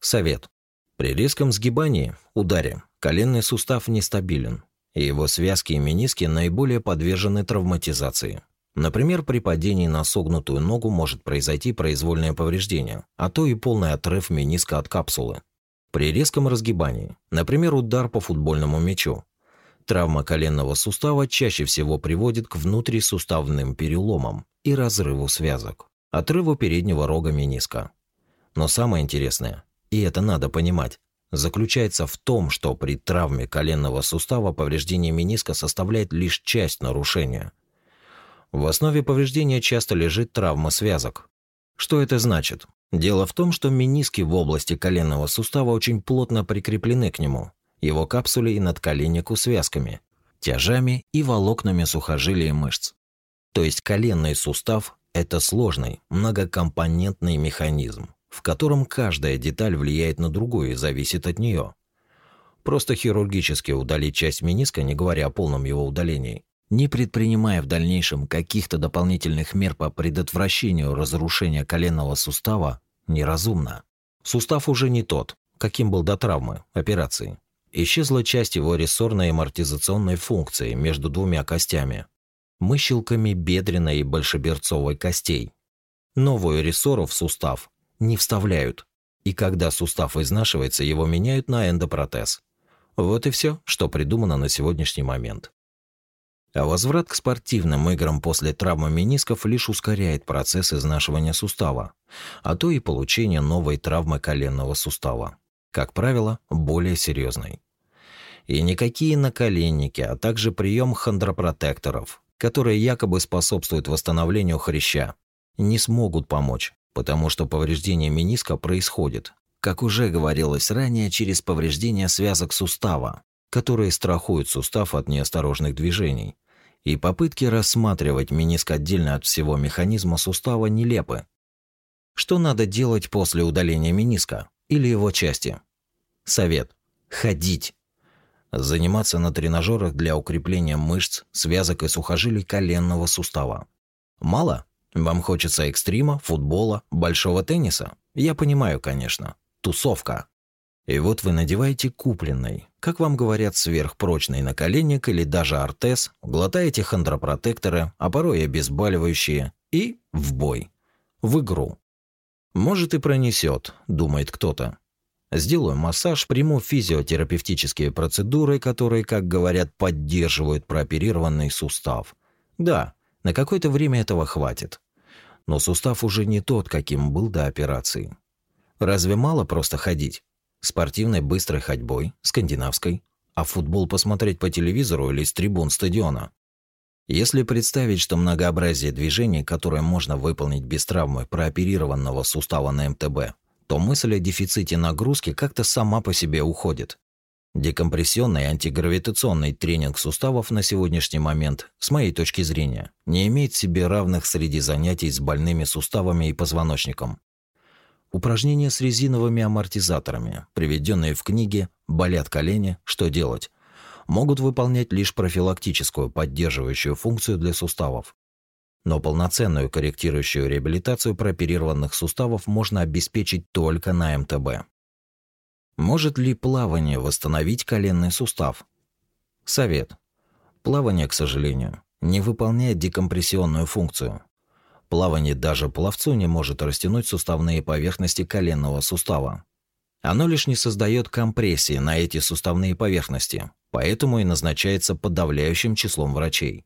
Совет. При резком сгибании, ударе, коленный сустав нестабилен, и его связки и мениски наиболее подвержены травматизации. Например, при падении на согнутую ногу может произойти произвольное повреждение, а то и полный отрыв мениска от капсулы, при резком разгибании, например, удар по футбольному мячу. Травма коленного сустава чаще всего приводит к внутрисуставным переломам и разрыву связок, отрыву переднего рога мениска. Но самое интересное, и это надо понимать, заключается в том, что при травме коленного сустава повреждение мениска составляет лишь часть нарушения. В основе повреждения часто лежит травма связок, что это значит? Дело в том, что мениски в области коленного сустава очень плотно прикреплены к нему, его капсуле и надколеннику связками, тяжами и волокнами сухожилия мышц. То есть коленный сустав – это сложный, многокомпонентный механизм, в котором каждая деталь влияет на другую и зависит от нее. Просто хирургически удалить часть мениска, не говоря о полном его удалении, не предпринимая в дальнейшем каких-то дополнительных мер по предотвращению разрушения коленного сустава, неразумно. Сустав уже не тот, каким был до травмы, операции. Исчезла часть его рессорной амортизационной функции между двумя костями, мыщелками бедренной и большеберцовой костей. Новую рессору в сустав не вставляют, и когда сустав изнашивается, его меняют на эндопротез. Вот и все, что придумано на сегодняшний момент. А возврат к спортивным играм после травмы менисков лишь ускоряет процесс изнашивания сустава, а то и получение новой травмы коленного сустава, как правило, более серьезной. И никакие наколенники, а также прием хондропротекторов, которые якобы способствуют восстановлению хряща, не смогут помочь, потому что повреждение мениска происходит, как уже говорилось ранее, через повреждение связок сустава, которые страхуют сустав от неосторожных движений, и попытки рассматривать мениск отдельно от всего механизма сустава нелепы. Что надо делать после удаления мениска или его части? Совет. Ходить. Заниматься на тренажерах для укрепления мышц, связок и сухожилий коленного сустава. Мало? Вам хочется экстрима, футбола, большого тенниса? Я понимаю, конечно. Тусовка. И вот вы надеваете купленный, как вам говорят, сверхпрочный наколенник или даже артез, глотаете хондропротекторы, а порой обезболивающие, и в бой. В игру. «Может и пронесет», – думает кто-то. Сделаю массаж, приму физиотерапевтические процедуры, которые, как говорят, поддерживают прооперированный сустав. Да, на какое-то время этого хватит. Но сустав уже не тот, каким был до операции. Разве мало просто ходить? спортивной быстрой ходьбой, скандинавской, а футбол посмотреть по телевизору или с трибун стадиона. Если представить, что многообразие движений, которое можно выполнить без травмы прооперированного сустава на МТБ, то мысль о дефиците нагрузки как-то сама по себе уходит. Декомпрессионный антигравитационный тренинг суставов на сегодняшний момент, с моей точки зрения, не имеет себе равных среди занятий с больными суставами и позвоночником. Упражнения с резиновыми амортизаторами, приведенные в книге «Болят колени. Что делать?», могут выполнять лишь профилактическую поддерживающую функцию для суставов. Но полноценную корректирующую реабилитацию прооперированных суставов можно обеспечить только на МТБ. Может ли плавание восстановить коленный сустав? Совет. Плавание, к сожалению, не выполняет декомпрессионную функцию. Плавание даже пловцу не может растянуть суставные поверхности коленного сустава. Оно лишь не создает компрессии на эти суставные поверхности, поэтому и назначается подавляющим числом врачей.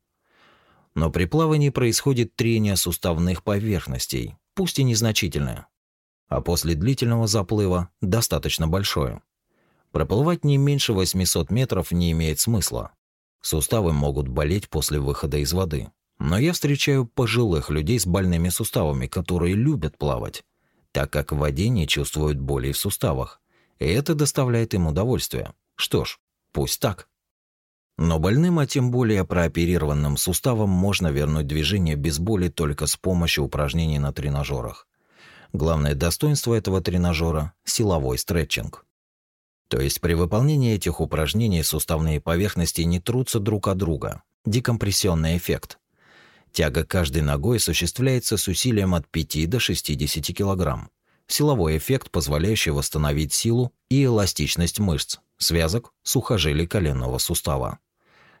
Но при плавании происходит трение суставных поверхностей, пусть и незначительное, а после длительного заплыва достаточно большое. Проплывать не меньше 800 метров не имеет смысла. Суставы могут болеть после выхода из воды. Но я встречаю пожилых людей с больными суставами, которые любят плавать, так как в воде не чувствуют боли в суставах, и это доставляет им удовольствие. Что ж, пусть так. Но больным, а тем более прооперированным суставом можно вернуть движение без боли только с помощью упражнений на тренажерах. Главное достоинство этого тренажера – силовой стретчинг. То есть при выполнении этих упражнений суставные поверхности не трутся друг от друга. Декомпрессионный эффект. Тяга каждой ногой осуществляется с усилием от 5 до 60 кг. Силовой эффект, позволяющий восстановить силу и эластичность мышц, связок, сухожилий коленного сустава,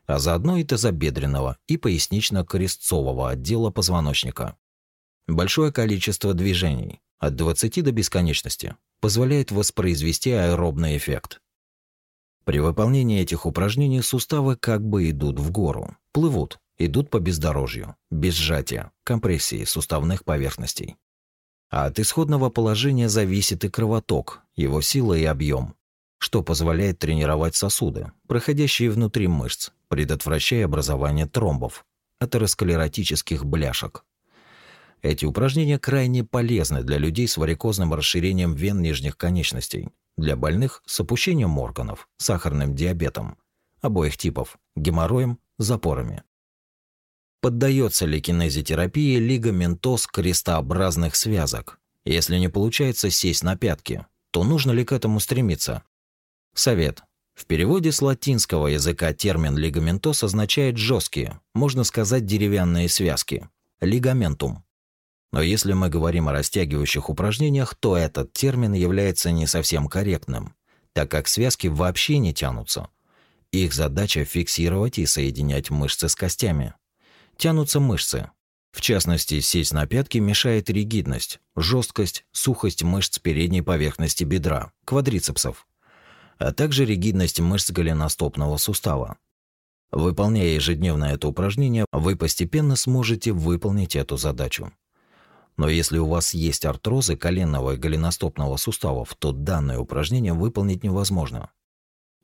а заодно и тазобедренного и пояснично-крестцового отдела позвоночника. Большое количество движений, от 20 до бесконечности, позволяет воспроизвести аэробный эффект. При выполнении этих упражнений суставы как бы идут в гору, плывут, идут по бездорожью, без сжатия, компрессии суставных поверхностей. А от исходного положения зависит и кровоток, его сила и объем, что позволяет тренировать сосуды, проходящие внутри мышц, предотвращая образование тромбов, атеросклеротических бляшек. Эти упражнения крайне полезны для людей с варикозным расширением вен нижних конечностей, для больных с опущением органов, сахарным диабетом, обоих типов, геморроем, запорами, Поддается ли кинезитерапии лигаментоз крестообразных связок? Если не получается сесть на пятки, то нужно ли к этому стремиться? Совет. В переводе с латинского языка термин лигаментоз означает жесткие, можно сказать, деревянные связки. Лигаментум. Но если мы говорим о растягивающих упражнениях, то этот термин является не совсем корректным, так как связки вообще не тянутся. Их задача фиксировать и соединять мышцы с костями тянутся мышцы. В частности, сесть на пятки мешает ригидность, жесткость, сухость мышц передней поверхности бедра, квадрицепсов, а также ригидность мышц голеностопного сустава. Выполняя ежедневно это упражнение, вы постепенно сможете выполнить эту задачу. Но если у вас есть артрозы коленного и голеностопного суставов, то данное упражнение выполнить невозможно.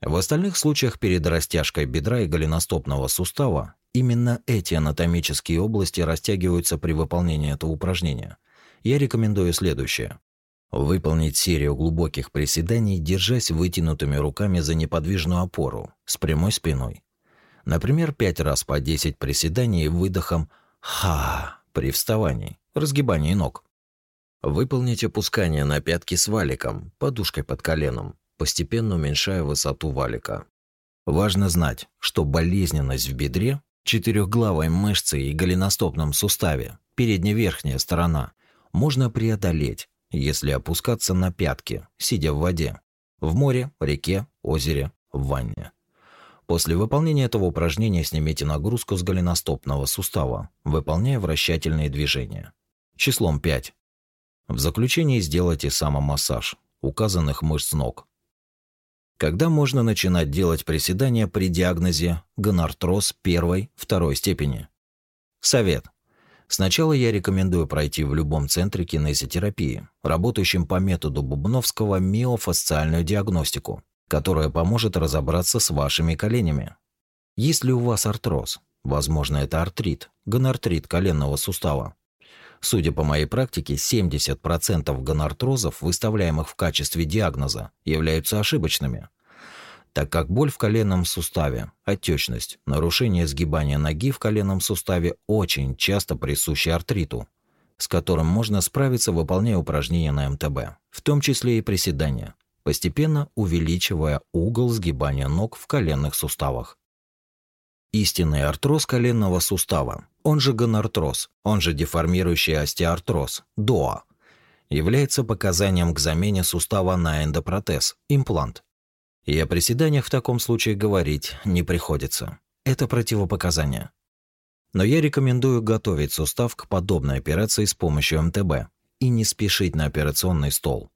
В остальных случаях перед растяжкой бедра и голеностопного сустава Именно эти анатомические области растягиваются при выполнении этого упражнения. Я рекомендую следующее. Выполнить серию глубоких приседаний, держась вытянутыми руками за неподвижную опору, с прямой спиной. Например, 5 раз по 10 приседаний выдохом «ха» при вставании, разгибании ног. Выполнить опускание на пятки с валиком, подушкой под коленом, постепенно уменьшая высоту валика. Важно знать, что болезненность в бедре четырехглавой мышцы и голеностопном суставе, передняя верхняя сторона, можно преодолеть, если опускаться на пятки, сидя в воде, в море, реке, озере, в ванне. После выполнения этого упражнения снимите нагрузку с голеностопного сустава, выполняя вращательные движения. Числом 5. В заключении сделайте самомассаж указанных мышц ног, когда можно начинать делать приседания при диагнозе гонартроз первой, второй степени. Совет. Сначала я рекомендую пройти в любом центре кинезитерапии, работающем по методу Бубновского миофасциальную диагностику, которая поможет разобраться с вашими коленями. Если у вас артроз, возможно, это артрит, гонартрит коленного сустава, Судя по моей практике, 70% гонартрозов, выставляемых в качестве диагноза, являются ошибочными, так как боль в коленном суставе, отечность, нарушение сгибания ноги в коленном суставе очень часто присущи артриту, с которым можно справиться, выполняя упражнения на МТБ, в том числе и приседания, постепенно увеличивая угол сгибания ног в коленных суставах истинный артроз коленного сустава, он же гонартроз, он же деформирующий остеартроз, ДОА, является показанием к замене сустава на эндопротез, имплант. И о приседаниях в таком случае говорить не приходится. Это противопоказание. Но я рекомендую готовить сустав к подобной операции с помощью МТБ и не спешить на операционный стол.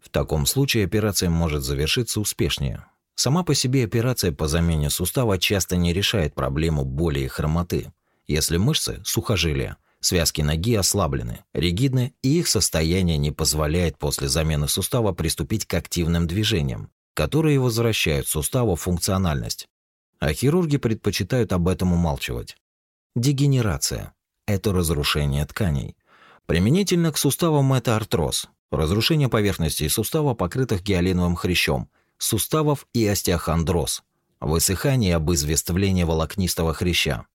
В таком случае операция может завершиться успешнее, Сама по себе операция по замене сустава часто не решает проблему боли и хромоты, если мышцы, сухожилия, связки ноги ослаблены, ригидны и их состояние не позволяет после замены сустава приступить к активным движениям, которые возвращают суставу функциональность. А хирурги предпочитают об этом умалчивать. Дегенерация – это разрушение тканей. Применительно к суставам это артроз – разрушение поверхностей сустава, покрытых гиалиновым хрящом – суставов и остеохондроз, высыхание об извествлении волокнистого хряща.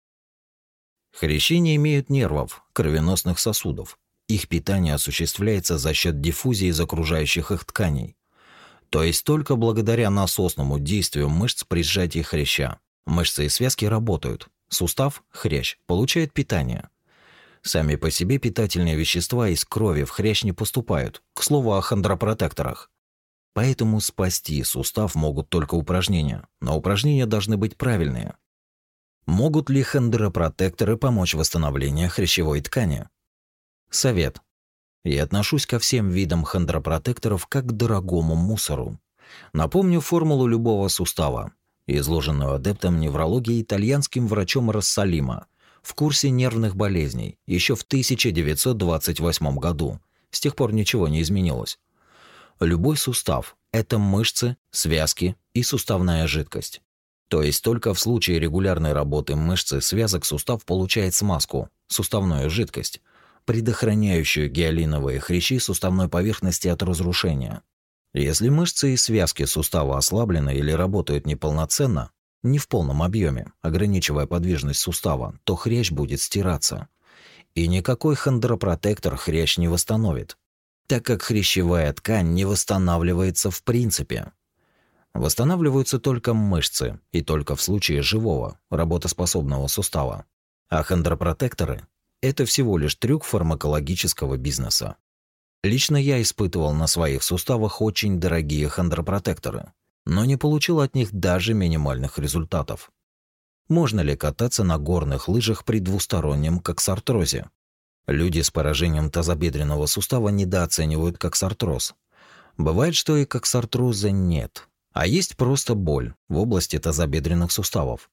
Хрящи не имеют нервов, кровеносных сосудов. Их питание осуществляется за счет диффузии из окружающих их тканей. То есть только благодаря насосному действию мышц при сжатии хряща. Мышцы и связки работают. Сустав, хрящ, получает питание. Сами по себе питательные вещества из крови в хрящ не поступают. К слову о хондропротекторах. Поэтому спасти сустав могут только упражнения, но упражнения должны быть правильные. Могут ли хондропротекторы помочь в восстановлении хрящевой ткани? Совет. Я отношусь ко всем видам хондропротекторов как к дорогому мусору. Напомню формулу любого сустава, изложенную адептом неврологии итальянским врачом Рассалима в курсе нервных болезней еще в 1928 году. С тех пор ничего не изменилось. Любой сустав – это мышцы, связки и суставная жидкость. То есть только в случае регулярной работы мышцы связок сустав получает смазку, суставную жидкость, предохраняющую гиалиновые хрящи суставной поверхности от разрушения. Если мышцы и связки сустава ослаблены или работают неполноценно, не в полном объеме, ограничивая подвижность сустава, то хрящ будет стираться. И никакой хондропротектор хрящ не восстановит так как хрящевая ткань не восстанавливается в принципе. Восстанавливаются только мышцы, и только в случае живого, работоспособного сустава. А хондропротекторы – это всего лишь трюк фармакологического бизнеса. Лично я испытывал на своих суставах очень дорогие хондропротекторы, но не получил от них даже минимальных результатов. Можно ли кататься на горных лыжах при двустороннем коксартрозе? Люди с поражением тазобедренного сустава недооценивают коксартроз. Бывает, что и коксартроза нет, а есть просто боль в области тазобедренных суставов.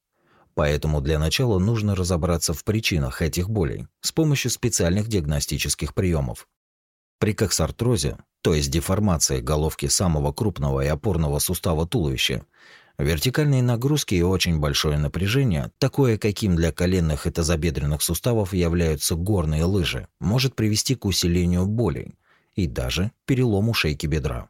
Поэтому для начала нужно разобраться в причинах этих болей с помощью специальных диагностических приемов. При коксартрозе, то есть деформации головки самого крупного и опорного сустава туловища, Вертикальные нагрузки и очень большое напряжение, такое каким для коленных и тазобедренных суставов являются горные лыжи, может привести к усилению боли и даже перелому шейки бедра.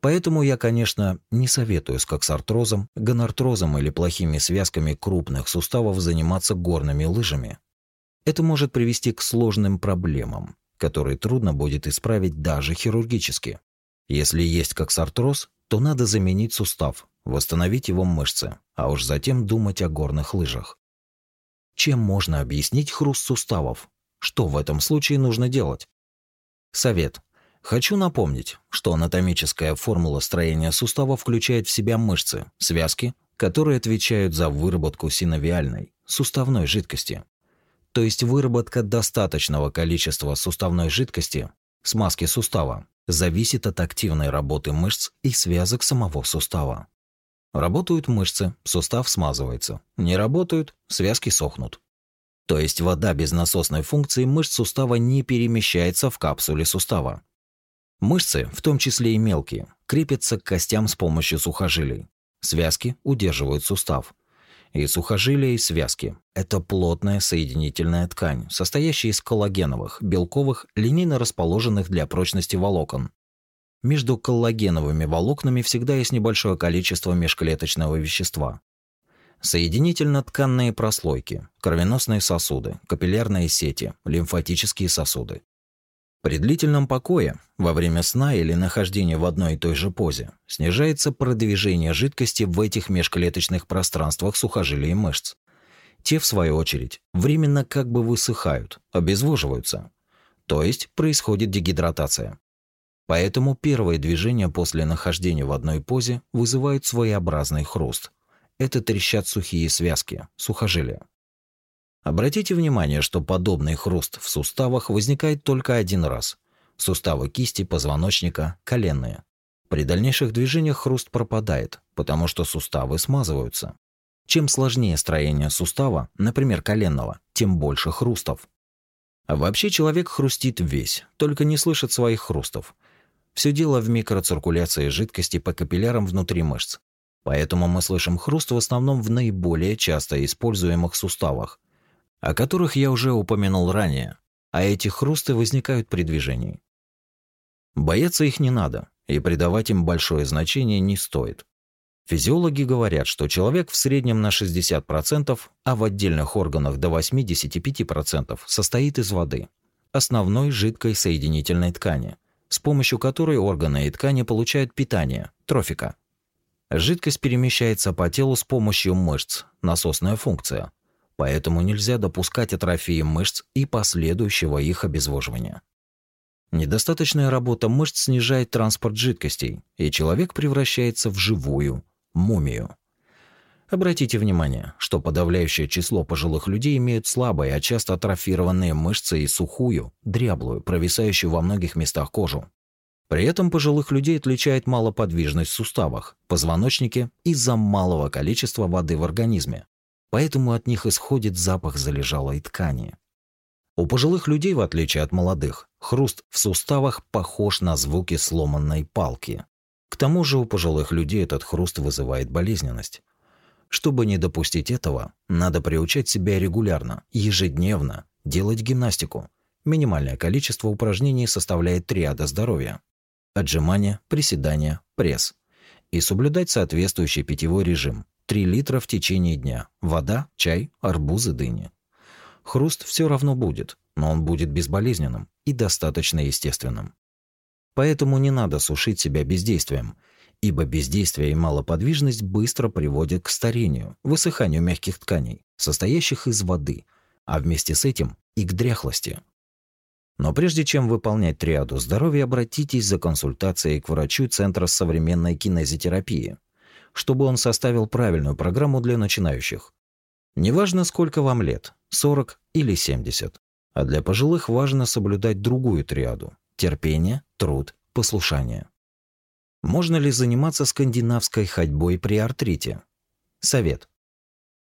Поэтому я, конечно, не советую с коксартрозом, гонартрозом или плохими связками крупных суставов заниматься горными лыжами. Это может привести к сложным проблемам, которые трудно будет исправить даже хирургически. Если есть коксартроз, то надо заменить сустав, восстановить его мышцы, а уж затем думать о горных лыжах. Чем можно объяснить хруст суставов? Что в этом случае нужно делать? Совет. Хочу напомнить, что анатомическая формула строения сустава включает в себя мышцы, связки, которые отвечают за выработку синовиальной, суставной жидкости. То есть выработка достаточного количества суставной жидкости, смазки сустава, зависит от активной работы мышц и связок самого сустава. Работают мышцы, сустав смазывается. Не работают, связки сохнут. То есть вода без насосной функции мышц сустава не перемещается в капсуле сустава. Мышцы, в том числе и мелкие, крепятся к костям с помощью сухожилий. Связки удерживают сустав. И сухожилия, и связки – это плотная соединительная ткань, состоящая из коллагеновых, белковых, линейно расположенных для прочности волокон, между коллагеновыми волокнами всегда есть небольшое количество межклеточного вещества. Соединительно-тканные прослойки, кровеносные сосуды, капиллярные сети, лимфатические сосуды. При длительном покое, во время сна или нахождения в одной и той же позе, снижается продвижение жидкости в этих межклеточных пространствах сухожилий и мышц. Те, в свою очередь, временно как бы высыхают, обезвоживаются. То есть происходит дегидратация. Поэтому первое движение после нахождения в одной позе вызывает своеобразный хруст. Это трещат сухие связки, сухожилия. Обратите внимание, что подобный хруст в суставах возникает только один раз. Суставы кисти, позвоночника, коленные. При дальнейших движениях хруст пропадает, потому что суставы смазываются. Чем сложнее строение сустава, например, коленного, тем больше хрустов. А вообще человек хрустит весь, только не слышит своих хрустов – все дело в микроциркуляции жидкости по капиллярам внутри мышц. Поэтому мы слышим хруст в основном в наиболее часто используемых суставах, о которых я уже упомянул ранее, а эти хрусты возникают при движении. Бояться их не надо, и придавать им большое значение не стоит. Физиологи говорят, что человек в среднем на 60%, а в отдельных органах до 85% состоит из воды, основной жидкой соединительной ткани – с помощью которой органы и ткани получают питание, трофика. Жидкость перемещается по телу с помощью мышц, насосная функция. Поэтому нельзя допускать атрофии мышц и последующего их обезвоживания. Недостаточная работа мышц снижает транспорт жидкостей, и человек превращается в живую мумию. Обратите внимание, что подавляющее число пожилых людей имеют слабые, а часто атрофированные мышцы и сухую, дряблую, провисающую во многих местах кожу. При этом пожилых людей отличает малоподвижность в суставах, позвоночнике из-за малого количества воды в организме. Поэтому от них исходит запах залежалой ткани. У пожилых людей, в отличие от молодых, хруст в суставах похож на звуки сломанной палки. К тому же у пожилых людей этот хруст вызывает болезненность. Чтобы не допустить этого, надо приучать себя регулярно, ежедневно, делать гимнастику. Минимальное количество упражнений составляет триада здоровья. Отжимания, приседания, пресс. И соблюдать соответствующий питьевой режим. 3 литра в течение дня. Вода, чай, арбузы, дыни. Хруст все равно будет, но он будет безболезненным и достаточно естественным. Поэтому не надо сушить себя бездействием – ибо бездействие и малоподвижность быстро приводят к старению, высыханию мягких тканей, состоящих из воды, а вместе с этим и к дряхлости. Но прежде чем выполнять триаду здоровья, обратитесь за консультацией к врачу Центра современной кинезитерапии, чтобы он составил правильную программу для начинающих. Неважно, сколько вам лет – 40 или 70. А для пожилых важно соблюдать другую триаду – терпение, труд, послушание – можно ли заниматься скандинавской ходьбой при артрите? Совет.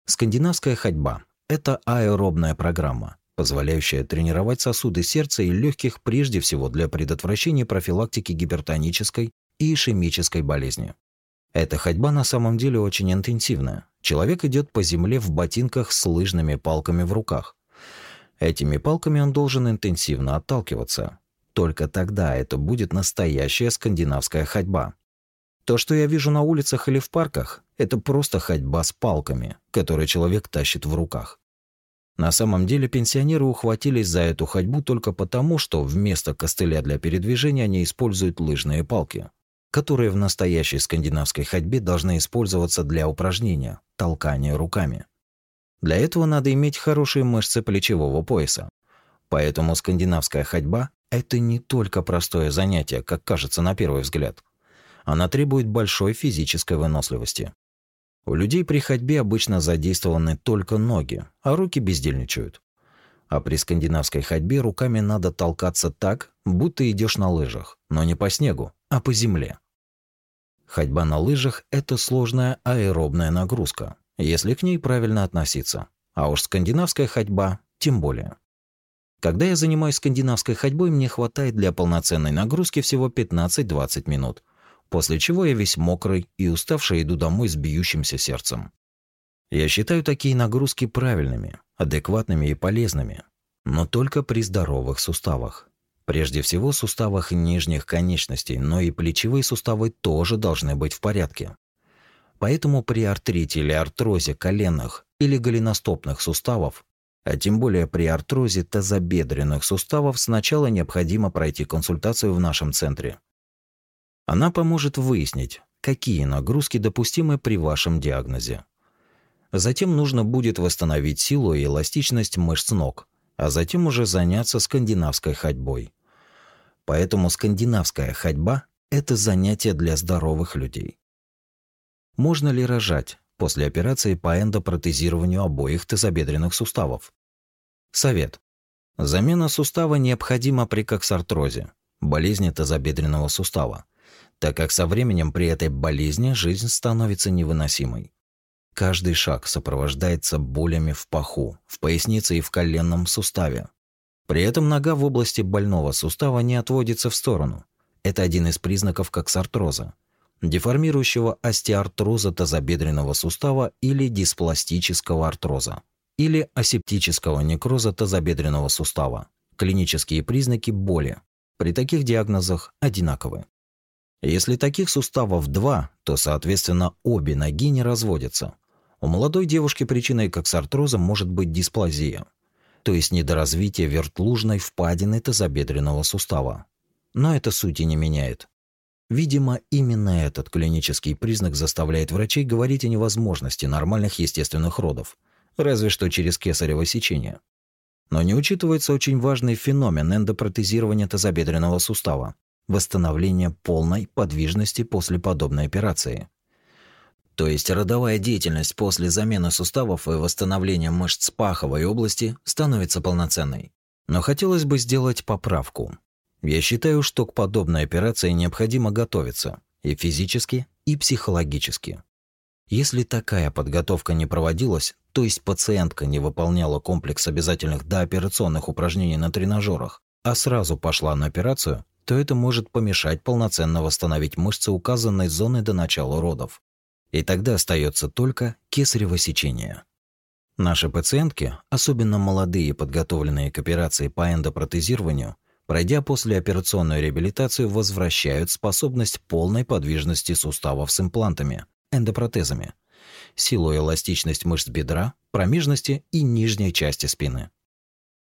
Скандинавская ходьба – это аэробная программа, позволяющая тренировать сосуды сердца и легких прежде всего для предотвращения профилактики гипертонической и ишемической болезни. Эта ходьба на самом деле очень интенсивная. Человек идет по земле в ботинках с лыжными палками в руках. Этими палками он должен интенсивно отталкиваться, только тогда это будет настоящая скандинавская ходьба. То, что я вижу на улицах или в парках, это просто ходьба с палками, которые человек тащит в руках. На самом деле пенсионеры ухватились за эту ходьбу только потому, что вместо костыля для передвижения они используют лыжные палки, которые в настоящей скандинавской ходьбе должны использоваться для упражнения – толкания руками. Для этого надо иметь хорошие мышцы плечевого пояса. Поэтому скандинавская ходьба это не только простое занятие, как кажется на первый взгляд. Она требует большой физической выносливости. У людей при ходьбе обычно задействованы только ноги, а руки бездельничают. А при скандинавской ходьбе руками надо толкаться так, будто идешь на лыжах, но не по снегу, а по земле. Ходьба на лыжах – это сложная аэробная нагрузка, если к ней правильно относиться. А уж скандинавская ходьба – тем более. Когда я занимаюсь скандинавской ходьбой, мне хватает для полноценной нагрузки всего 15-20 минут, после чего я весь мокрый и уставший иду домой с бьющимся сердцем. Я считаю такие нагрузки правильными, адекватными и полезными, но только при здоровых суставах. Прежде всего, суставах нижних конечностей, но и плечевые суставы тоже должны быть в порядке. Поэтому при артрите или артрозе коленных или голеностопных суставов а тем более при артрозе тазобедренных суставов сначала необходимо пройти консультацию в нашем центре. Она поможет выяснить, какие нагрузки допустимы при вашем диагнозе. Затем нужно будет восстановить силу и эластичность мышц ног, а затем уже заняться скандинавской ходьбой. Поэтому скандинавская ходьба – это занятие для здоровых людей. Можно ли рожать? после операции по эндопротезированию обоих тазобедренных суставов. Совет. Замена сустава необходима при коксартрозе, болезни тазобедренного сустава, так как со временем при этой болезни жизнь становится невыносимой. Каждый шаг сопровождается болями в паху, в пояснице и в коленном суставе. При этом нога в области больного сустава не отводится в сторону. Это один из признаков коксартроза деформирующего остеоартроза тазобедренного сустава или диспластического артроза, или асептического некроза тазобедренного сустава. Клинические признаки боли при таких диагнозах одинаковы. Если таких суставов два, то, соответственно, обе ноги не разводятся. У молодой девушки причиной коксартроза может быть дисплазия, то есть недоразвитие вертлужной впадины тазобедренного сустава. Но это сути не меняет. Видимо, именно этот клинический признак заставляет врачей говорить о невозможности нормальных естественных родов, разве что через кесарево сечение. Но не учитывается очень важный феномен эндопротезирования тазобедренного сустава – восстановление полной подвижности после подобной операции. То есть родовая деятельность после замены суставов и восстановления мышц паховой области становится полноценной. Но хотелось бы сделать поправку. Я считаю, что к подобной операции необходимо готовиться и физически, и психологически. Если такая подготовка не проводилась, то есть пациентка не выполняла комплекс обязательных дооперационных упражнений на тренажерах, а сразу пошла на операцию, то это может помешать полноценно восстановить мышцы указанной зоны до начала родов. И тогда остается только кесарево сечение. Наши пациентки, особенно молодые, подготовленные к операции по эндопротезированию, пройдя послеоперационную реабилитацию, возвращают способность полной подвижности суставов с имплантами, эндопротезами, силу и эластичность мышц бедра, промежности и нижней части спины.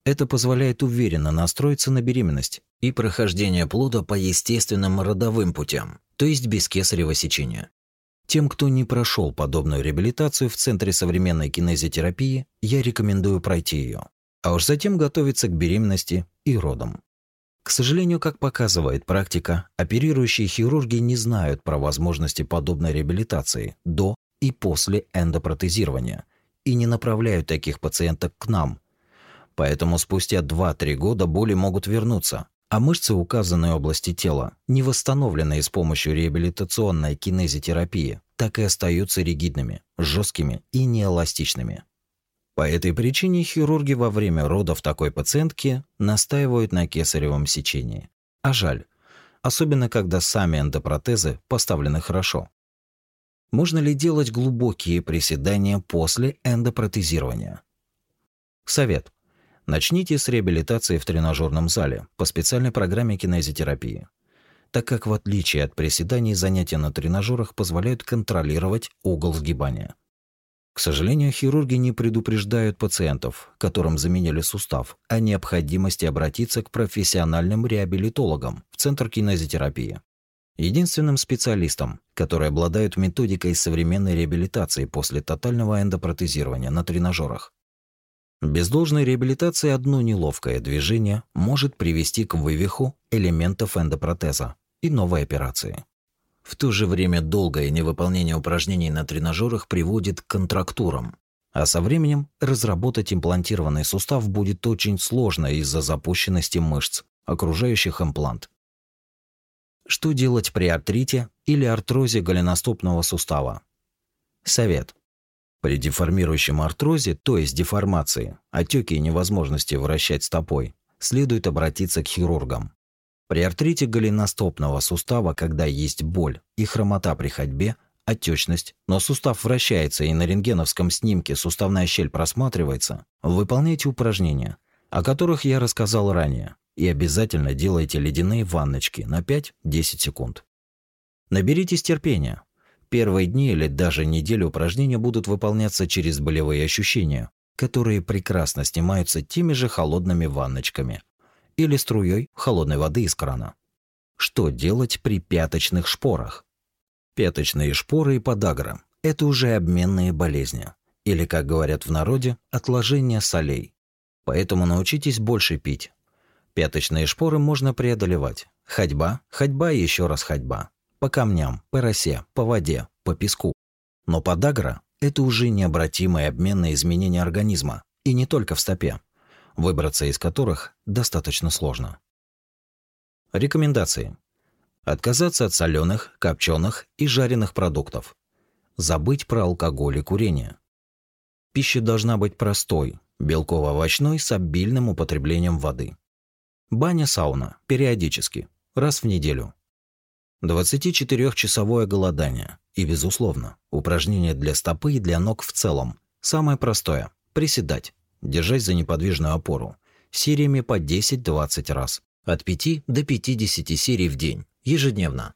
Это позволяет уверенно настроиться на беременность и прохождение плода по естественным родовым путям, то есть без кесарево сечения. Тем, кто не прошел подобную реабилитацию в Центре современной кинезиотерапии, я рекомендую пройти ее, а уж затем готовиться к беременности и родам. К сожалению, как показывает практика, оперирующие хирурги не знают про возможности подобной реабилитации до и после эндопротезирования и не направляют таких пациенток к нам. Поэтому спустя 2-3 года боли могут вернуться, а мышцы указанной области тела, не восстановленные с помощью реабилитационной кинезитерапии, так и остаются ригидными, жесткими и неэластичными. По этой причине хирурги во время родов такой пациентки настаивают на кесаревом сечении. А жаль, особенно когда сами эндопротезы поставлены хорошо. Можно ли делать глубокие приседания после эндопротезирования? Совет. Начните с реабилитации в тренажерном зале по специальной программе кинезитерапии, так как в отличие от приседаний занятия на тренажерах позволяют контролировать угол сгибания. К сожалению, хирурги не предупреждают пациентов, которым заменили сустав, о необходимости обратиться к профессиональным реабилитологам в Центр кинезитерапии. Единственным специалистом, который обладает методикой современной реабилитации после тотального эндопротезирования на тренажерах. Без должной реабилитации одно неловкое движение может привести к вывиху элементов эндопротеза и новой операции. В то же время долгое невыполнение упражнений на тренажерах приводит к контрактурам. А со временем разработать имплантированный сустав будет очень сложно из-за запущенности мышц, окружающих имплант. Что делать при артрите или артрозе голеностопного сустава? Совет. При деформирующем артрозе, то есть деформации, отеке и невозможности вращать стопой, следует обратиться к хирургам. При артрите голеностопного сустава, когда есть боль и хромота при ходьбе, отечность, но сустав вращается и на рентгеновском снимке суставная щель просматривается, выполняйте упражнения, о которых я рассказал ранее, и обязательно делайте ледяные ванночки на 5-10 секунд. Наберитесь терпения. Первые дни или даже недели упражнения будут выполняться через болевые ощущения, которые прекрасно снимаются теми же холодными ванночками – или струей холодной воды из крана. Что делать при пяточных шпорах? Пяточные шпоры и подагра – это уже обменные болезни, или, как говорят в народе, отложение солей. Поэтому научитесь больше пить. Пяточные шпоры можно преодолевать. Ходьба, ходьба и еще раз ходьба. По камням, по росе, по воде, по песку. Но подагра – это уже необратимые обменные изменения организма, и не только в стопе выбраться из которых достаточно сложно. Рекомендации. Отказаться от соленых, копченых и жареных продуктов. Забыть про алкоголь и курение. Пища должна быть простой, белково-овощной с обильным употреблением воды. Баня-сауна периодически, раз в неделю. 24-часовое голодание и, безусловно, упражнения для стопы и для ног в целом. Самое простое – приседать, держась за неподвижную опору, сериями по 10-20 раз, от 5 до 50 серий в день, ежедневно.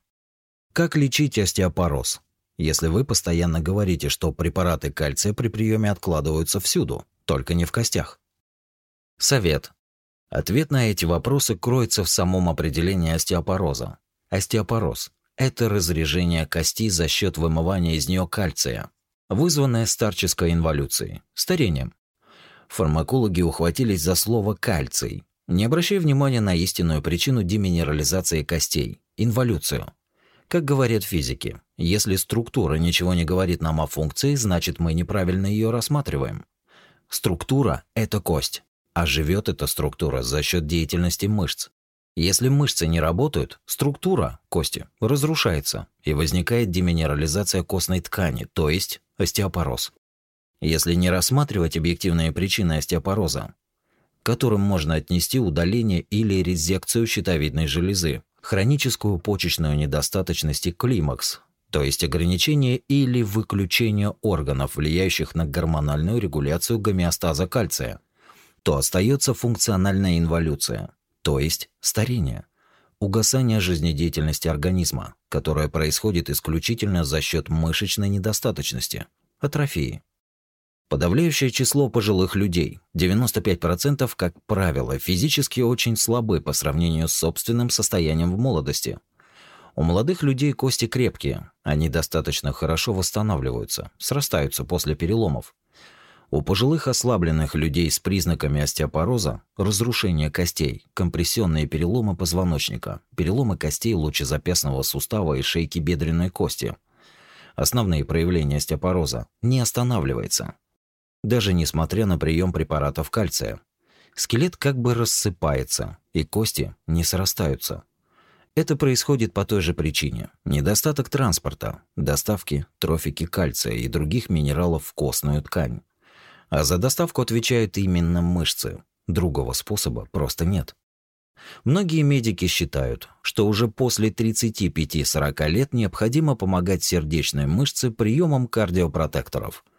Как лечить остеопороз? Если вы постоянно говорите, что препараты кальция при приеме откладываются всюду, только не в костях. Совет. Ответ на эти вопросы кроется в самом определении остеопороза. Остеопороз – это разрежение кости за счет вымывания из нее кальция, вызванное старческой инволюцией, старением. Фармакологи ухватились за слово «кальций», не обращая внимания на истинную причину деминерализации костей – инволюцию. Как говорят физики, если структура ничего не говорит нам о функции, значит мы неправильно ее рассматриваем. Структура – это кость, а живет эта структура за счет деятельности мышц. Если мышцы не работают, структура кости разрушается и возникает деминерализация костной ткани, то есть остеопороз если не рассматривать объективные причины остеопороза, которым можно отнести удаление или резекцию щитовидной железы, хроническую почечную недостаточность и климакс, то есть ограничение или выключение органов, влияющих на гормональную регуляцию гомеостаза кальция, то остается функциональная инволюция, то есть старение, угасание жизнедеятельности организма, которое происходит исключительно за счет мышечной недостаточности, атрофии. Подавляющее число пожилых людей, 95%, как правило, физически очень слабы по сравнению с собственным состоянием в молодости. У молодых людей кости крепкие, они достаточно хорошо восстанавливаются, срастаются после переломов. У пожилых ослабленных людей с признаками остеопороза – разрушение костей, компрессионные переломы позвоночника, переломы костей лучезапястного сустава и шейки бедренной кости. Основные проявления остеопороза – не останавливается, даже несмотря на прием препаратов кальция. Скелет как бы рассыпается, и кости не срастаются. Это происходит по той же причине. Недостаток транспорта, доставки, трофики кальция и других минералов в костную ткань. А за доставку отвечают именно мышцы. Другого способа просто нет. Многие медики считают, что уже после 35-40 лет необходимо помогать сердечной мышце приемом кардиопротекторов –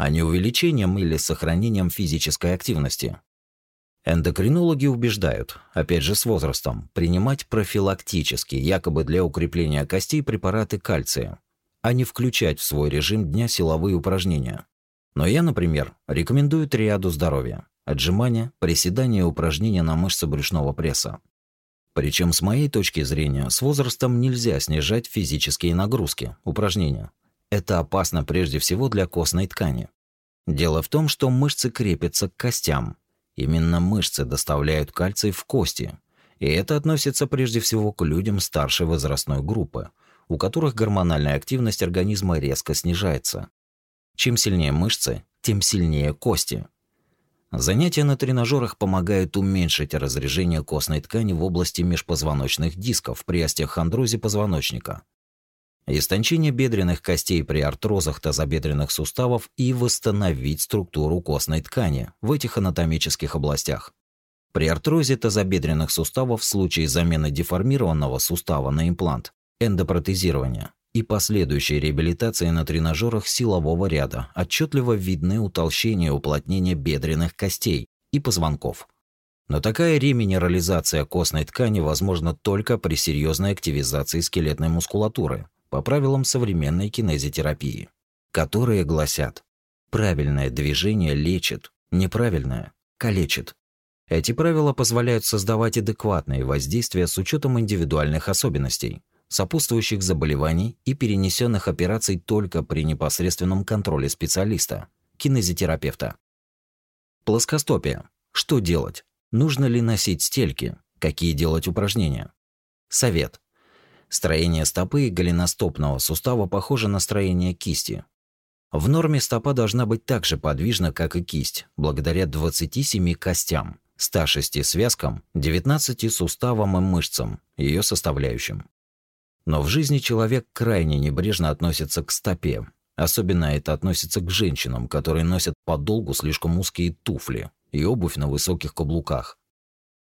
а не увеличением или сохранением физической активности. Эндокринологи убеждают, опять же с возрастом, принимать профилактически, якобы для укрепления костей, препараты кальция, а не включать в свой режим дня силовые упражнения. Но я, например, рекомендую триаду здоровья – отжимания, приседания и упражнения на мышцы брюшного пресса. Причем, с моей точки зрения, с возрастом нельзя снижать физические нагрузки, упражнения, это опасно прежде всего для костной ткани. Дело в том, что мышцы крепятся к костям. Именно мышцы доставляют кальций в кости. И это относится прежде всего к людям старшей возрастной группы, у которых гормональная активность организма резко снижается. Чем сильнее мышцы, тем сильнее кости. Занятия на тренажерах помогают уменьшить разрежение костной ткани в области межпозвоночных дисков при остеохондрозе позвоночника, Истончение бедренных костей при артрозах тазобедренных суставов и восстановить структуру костной ткани в этих анатомических областях. При артрозе тазобедренных суставов в случае замены деформированного сустава на имплант, эндопротезирования и последующей реабилитации на тренажерах силового ряда отчетливо видны утолщение и уплотнение бедренных костей и позвонков. Но такая реминерализация костной ткани возможна только при серьезной активизации скелетной мускулатуры, по правилам современной кинезитерапии, которые гласят «правильное движение лечит, неправильное – калечит». Эти правила позволяют создавать адекватные воздействия с учетом индивидуальных особенностей, сопутствующих заболеваний и перенесенных операций только при непосредственном контроле специалиста, кинезитерапевта. Плоскостопие. Что делать? Нужно ли носить стельки? Какие делать упражнения? Совет. Строение стопы и голеностопного сустава похоже на строение кисти. В норме стопа должна быть так же подвижна, как и кисть, благодаря 27 костям, 106 связкам, 19 суставам и мышцам, ее составляющим. Но в жизни человек крайне небрежно относится к стопе. Особенно это относится к женщинам, которые носят подолгу слишком узкие туфли и обувь на высоких каблуках,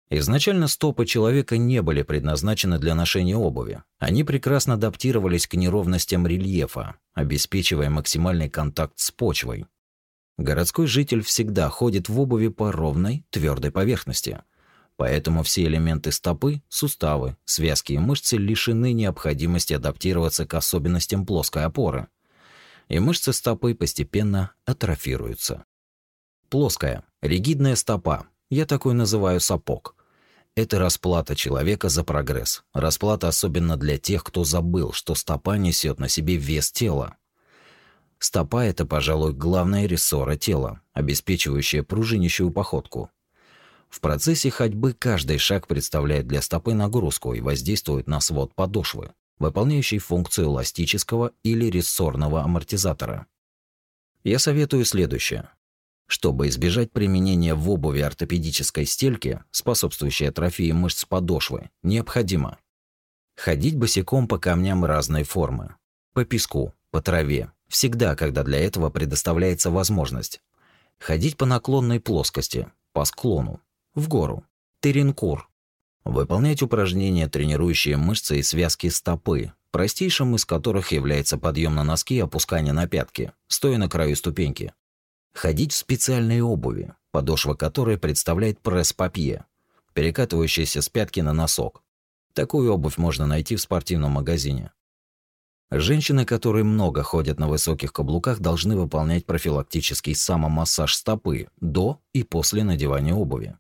Изначально стопы человека не были предназначены для ношения обуви. Они прекрасно адаптировались к неровностям рельефа, обеспечивая максимальный контакт с почвой. Городской житель всегда ходит в обуви по ровной, твердой поверхности. Поэтому все элементы стопы, суставы, связки и мышцы лишены необходимости адаптироваться к особенностям плоской опоры. И мышцы стопы постепенно атрофируются. Плоская, ригидная стопа, я такой называю сапог, это расплата человека за прогресс. Расплата особенно для тех, кто забыл, что стопа несет на себе вес тела. Стопа – это, пожалуй, главная рессора тела, обеспечивающая пружинящую походку. В процессе ходьбы каждый шаг представляет для стопы нагрузку и воздействует на свод подошвы, выполняющий функцию эластического или рессорного амортизатора. Я советую следующее чтобы избежать применения в обуви ортопедической стельки, способствующей атрофии мышц подошвы, необходимо ходить босиком по камням разной формы, по песку, по траве, всегда, когда для этого предоставляется возможность, ходить по наклонной плоскости, по склону, в гору, теренкур, выполнять упражнения, тренирующие мышцы и связки стопы, простейшим из которых является подъем на носки и опускание на пятки, стоя на краю ступеньки, ходить в специальной обуви, подошва которой представляет пресс-папье, перекатывающаяся с пятки на носок. Такую обувь можно найти в спортивном магазине. Женщины, которые много ходят на высоких каблуках, должны выполнять профилактический самомассаж стопы до и после надевания обуви.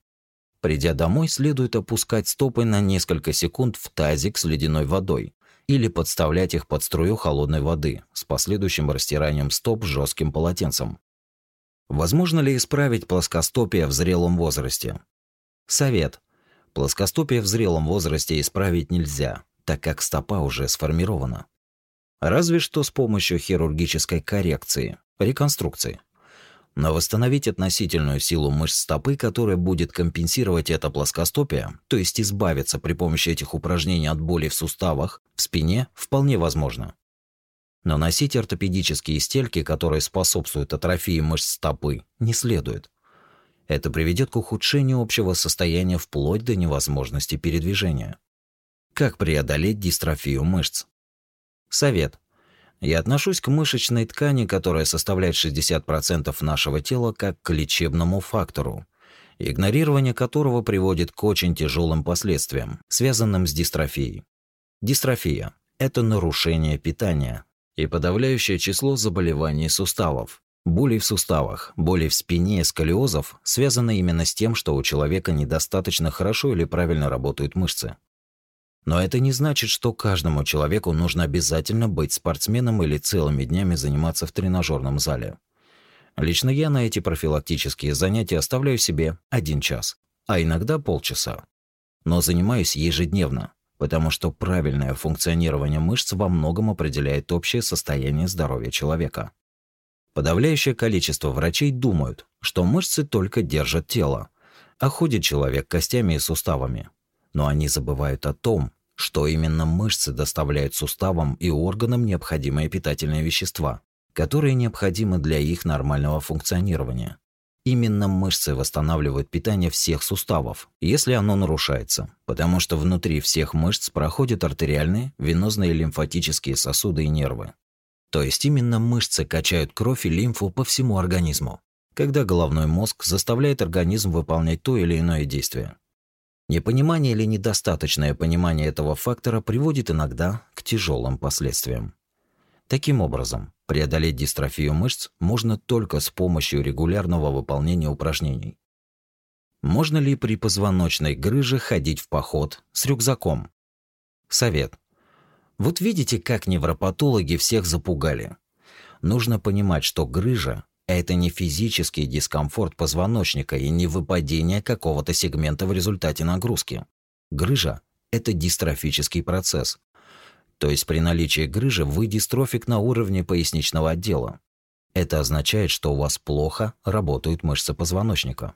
Придя домой, следует опускать стопы на несколько секунд в тазик с ледяной водой или подставлять их под струю холодной воды с последующим растиранием стоп жестким полотенцем. Возможно ли исправить плоскостопие в зрелом возрасте? Совет. Плоскостопие в зрелом возрасте исправить нельзя, так как стопа уже сформирована. Разве что с помощью хирургической коррекции, реконструкции. Но восстановить относительную силу мышц стопы, которая будет компенсировать это плоскостопие, то есть избавиться при помощи этих упражнений от боли в суставах, в спине, вполне возможно. Наносить ортопедические стельки, которые способствуют атрофии мышц стопы, не следует. Это приведет к ухудшению общего состояния вплоть до невозможности передвижения. Как преодолеть дистрофию мышц? Совет. Я отношусь к мышечной ткани, которая составляет 60% нашего тела, как к лечебному фактору, игнорирование которого приводит к очень тяжелым последствиям, связанным с дистрофией. Дистрофия – это нарушение питания, и подавляющее число заболеваний суставов. Боли в суставах, боли в спине и сколиозов связаны именно с тем, что у человека недостаточно хорошо или правильно работают мышцы. Но это не значит, что каждому человеку нужно обязательно быть спортсменом или целыми днями заниматься в тренажерном зале. Лично я на эти профилактические занятия оставляю себе один час, а иногда полчаса. Но занимаюсь ежедневно, потому что правильное функционирование мышц во многом определяет общее состояние здоровья человека. Подавляющее количество врачей думают, что мышцы только держат тело, а ходит человек костями и суставами. Но они забывают о том, что именно мышцы доставляют суставам и органам необходимые питательные вещества, которые необходимы для их нормального функционирования. Именно мышцы восстанавливают питание всех суставов, если оно нарушается, потому что внутри всех мышц проходят артериальные, венозные лимфатические сосуды и нервы. То есть именно мышцы качают кровь и лимфу по всему организму, когда головной мозг заставляет организм выполнять то или иное действие. Непонимание или недостаточное понимание этого фактора приводит иногда к тяжелым последствиям. Таким образом, Преодолеть дистрофию мышц можно только с помощью регулярного выполнения упражнений. Можно ли при позвоночной грыже ходить в поход с рюкзаком? Совет. Вот видите, как невропатологи всех запугали. Нужно понимать, что грыжа – это не физический дискомфорт позвоночника и не выпадение какого-то сегмента в результате нагрузки. Грыжа – это дистрофический процесс, то есть при наличии грыжи вы дистрофик на уровне поясничного отдела. Это означает, что у вас плохо работают мышцы позвоночника.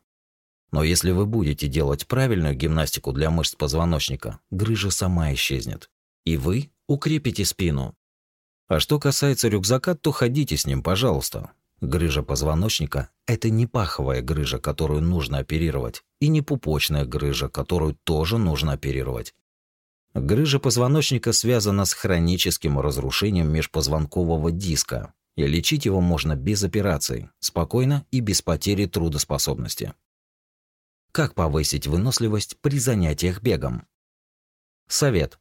Но если вы будете делать правильную гимнастику для мышц позвоночника, грыжа сама исчезнет. И вы укрепите спину. А что касается рюкзака, то ходите с ним, пожалуйста. Грыжа позвоночника – это не паховая грыжа, которую нужно оперировать, и не пупочная грыжа, которую тоже нужно оперировать. Грыжа позвоночника связана с хроническим разрушением межпозвонкового диска, и лечить его можно без операций, спокойно и без потери трудоспособности. Как повысить выносливость при занятиях бегом? Совет.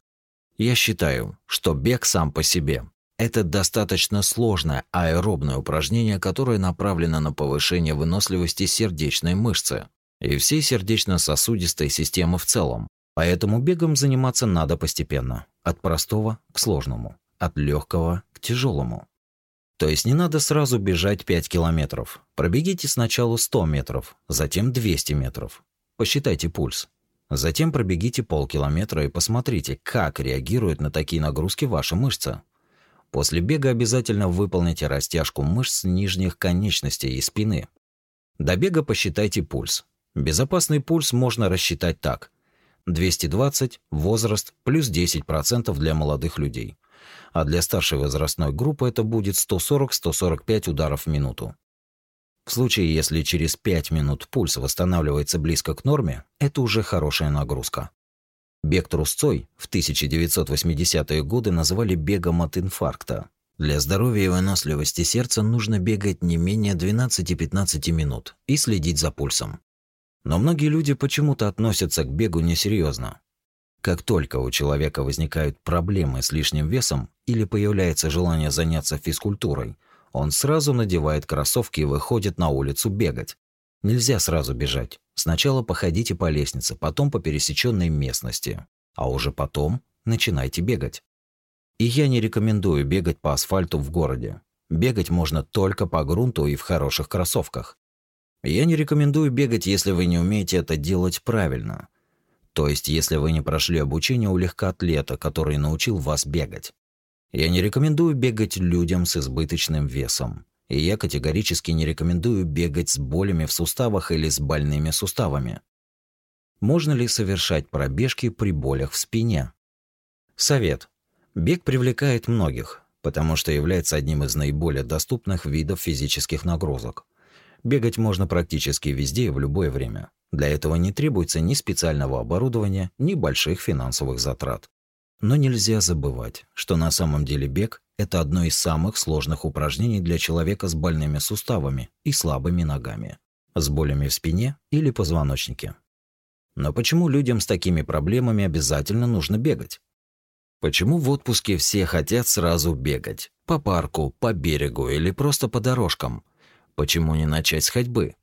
Я считаю, что бег сам по себе – это достаточно сложное аэробное упражнение, которое направлено на повышение выносливости сердечной мышцы и всей сердечно-сосудистой системы в целом, Поэтому бегом заниматься надо постепенно, от простого к сложному, от легкого к тяжелому. То есть не надо сразу бежать 5 километров. Пробегите сначала 100 метров, затем 200 метров. Посчитайте пульс. Затем пробегите полкилометра и посмотрите, как реагирует на такие нагрузки ваша мышца. После бега обязательно выполните растяжку мышц нижних конечностей и спины. До бега посчитайте пульс. Безопасный пульс можно рассчитать так – 220 возраст плюс 10 процентов для молодых людей. А для старшей возрастной группы это будет 140-145 ударов в минуту. В случае, если через 5 минут пульс восстанавливается близко к норме, это уже хорошая нагрузка. Бег трусцой в 1980-е годы называли бегом от инфаркта. Для здоровья и выносливости сердца нужно бегать не менее 12-15 минут и следить за пульсом. Но многие люди почему-то относятся к бегу несерьезно. Как только у человека возникают проблемы с лишним весом или появляется желание заняться физкультурой, он сразу надевает кроссовки и выходит на улицу бегать. Нельзя сразу бежать. Сначала походите по лестнице, потом по пересеченной местности, а уже потом начинайте бегать. И я не рекомендую бегать по асфальту в городе. Бегать можно только по грунту и в хороших кроссовках. Я не рекомендую бегать, если вы не умеете это делать правильно. То есть, если вы не прошли обучение у легкоатлета, который научил вас бегать. Я не рекомендую бегать людям с избыточным весом. И я категорически не рекомендую бегать с болями в суставах или с больными суставами. Можно ли совершать пробежки при болях в спине? Совет. Бег привлекает многих, потому что является одним из наиболее доступных видов физических нагрузок. Бегать можно практически везде и в любое время. Для этого не требуется ни специального оборудования, ни больших финансовых затрат. Но нельзя забывать, что на самом деле бег – это одно из самых сложных упражнений для человека с больными суставами и слабыми ногами, с болями в спине или позвоночнике. Но почему людям с такими проблемами обязательно нужно бегать? Почему в отпуске все хотят сразу бегать? По парку, по берегу или просто по дорожкам, Почему не начать с ходьбы?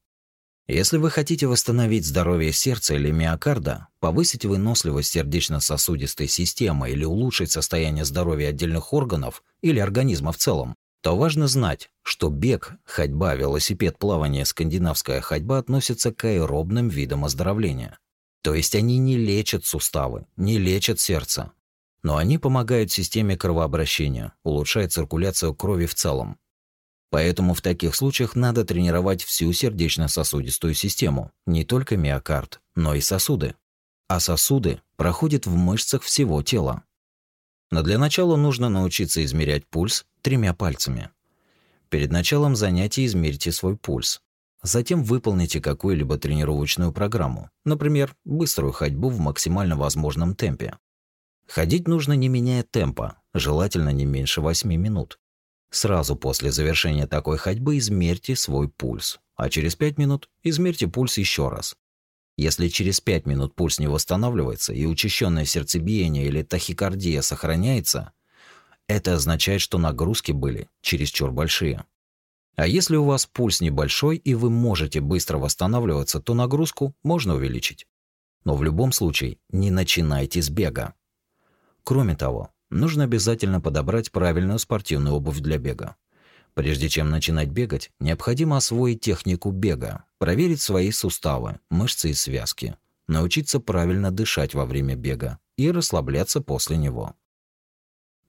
Если вы хотите восстановить здоровье сердца или миокарда, повысить выносливость сердечно-сосудистой системы или улучшить состояние здоровья отдельных органов или организма в целом, то важно знать, что бег, ходьба, велосипед, плавание, скандинавская ходьба относятся к аэробным видам оздоровления. То есть они не лечат суставы, не лечат сердце, но они помогают системе кровообращения, улучшают циркуляцию крови в целом, Поэтому в таких случаях надо тренировать всю сердечно-сосудистую систему, не только миокард, но и сосуды. А сосуды проходят в мышцах всего тела. Но для начала нужно научиться измерять пульс тремя пальцами. Перед началом занятия измерьте свой пульс. Затем выполните какую-либо тренировочную программу, например, быструю ходьбу в максимально возможном темпе. Ходить нужно не меняя темпа, желательно не меньше 8 минут. Сразу после завершения такой ходьбы измерьте свой пульс, а через 5 минут измерьте пульс еще раз. Если через 5 минут пульс не восстанавливается и учащенное сердцебиение или тахикардия сохраняется, это означает, что нагрузки были чересчур большие. А если у вас пульс небольшой и вы можете быстро восстанавливаться, то нагрузку можно увеличить. Но в любом случае не начинайте с бега. Кроме того, Нужно обязательно подобрать правильную спортивную обувь для бега. Прежде чем начинать бегать, необходимо освоить технику бега, проверить свои суставы, мышцы и связки, научиться правильно дышать во время бега и расслабляться после него.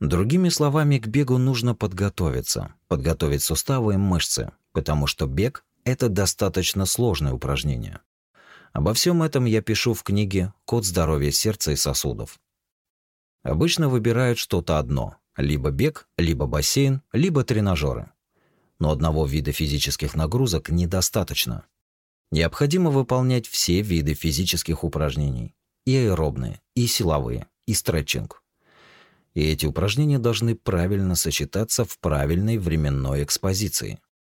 Другими словами, к бегу нужно подготовиться, подготовить суставы и мышцы, потому что бег – это достаточно сложное упражнение. Обо всем этом я пишу в книге «Код здоровья сердца и сосудов», обычно выбирают что-то одно – либо бег, либо бассейн, либо тренажеры. Но одного вида физических нагрузок недостаточно. Необходимо выполнять все виды физических упражнений – и аэробные, и силовые, и стретчинг. И эти упражнения должны правильно сочетаться в правильной временной экспозиции –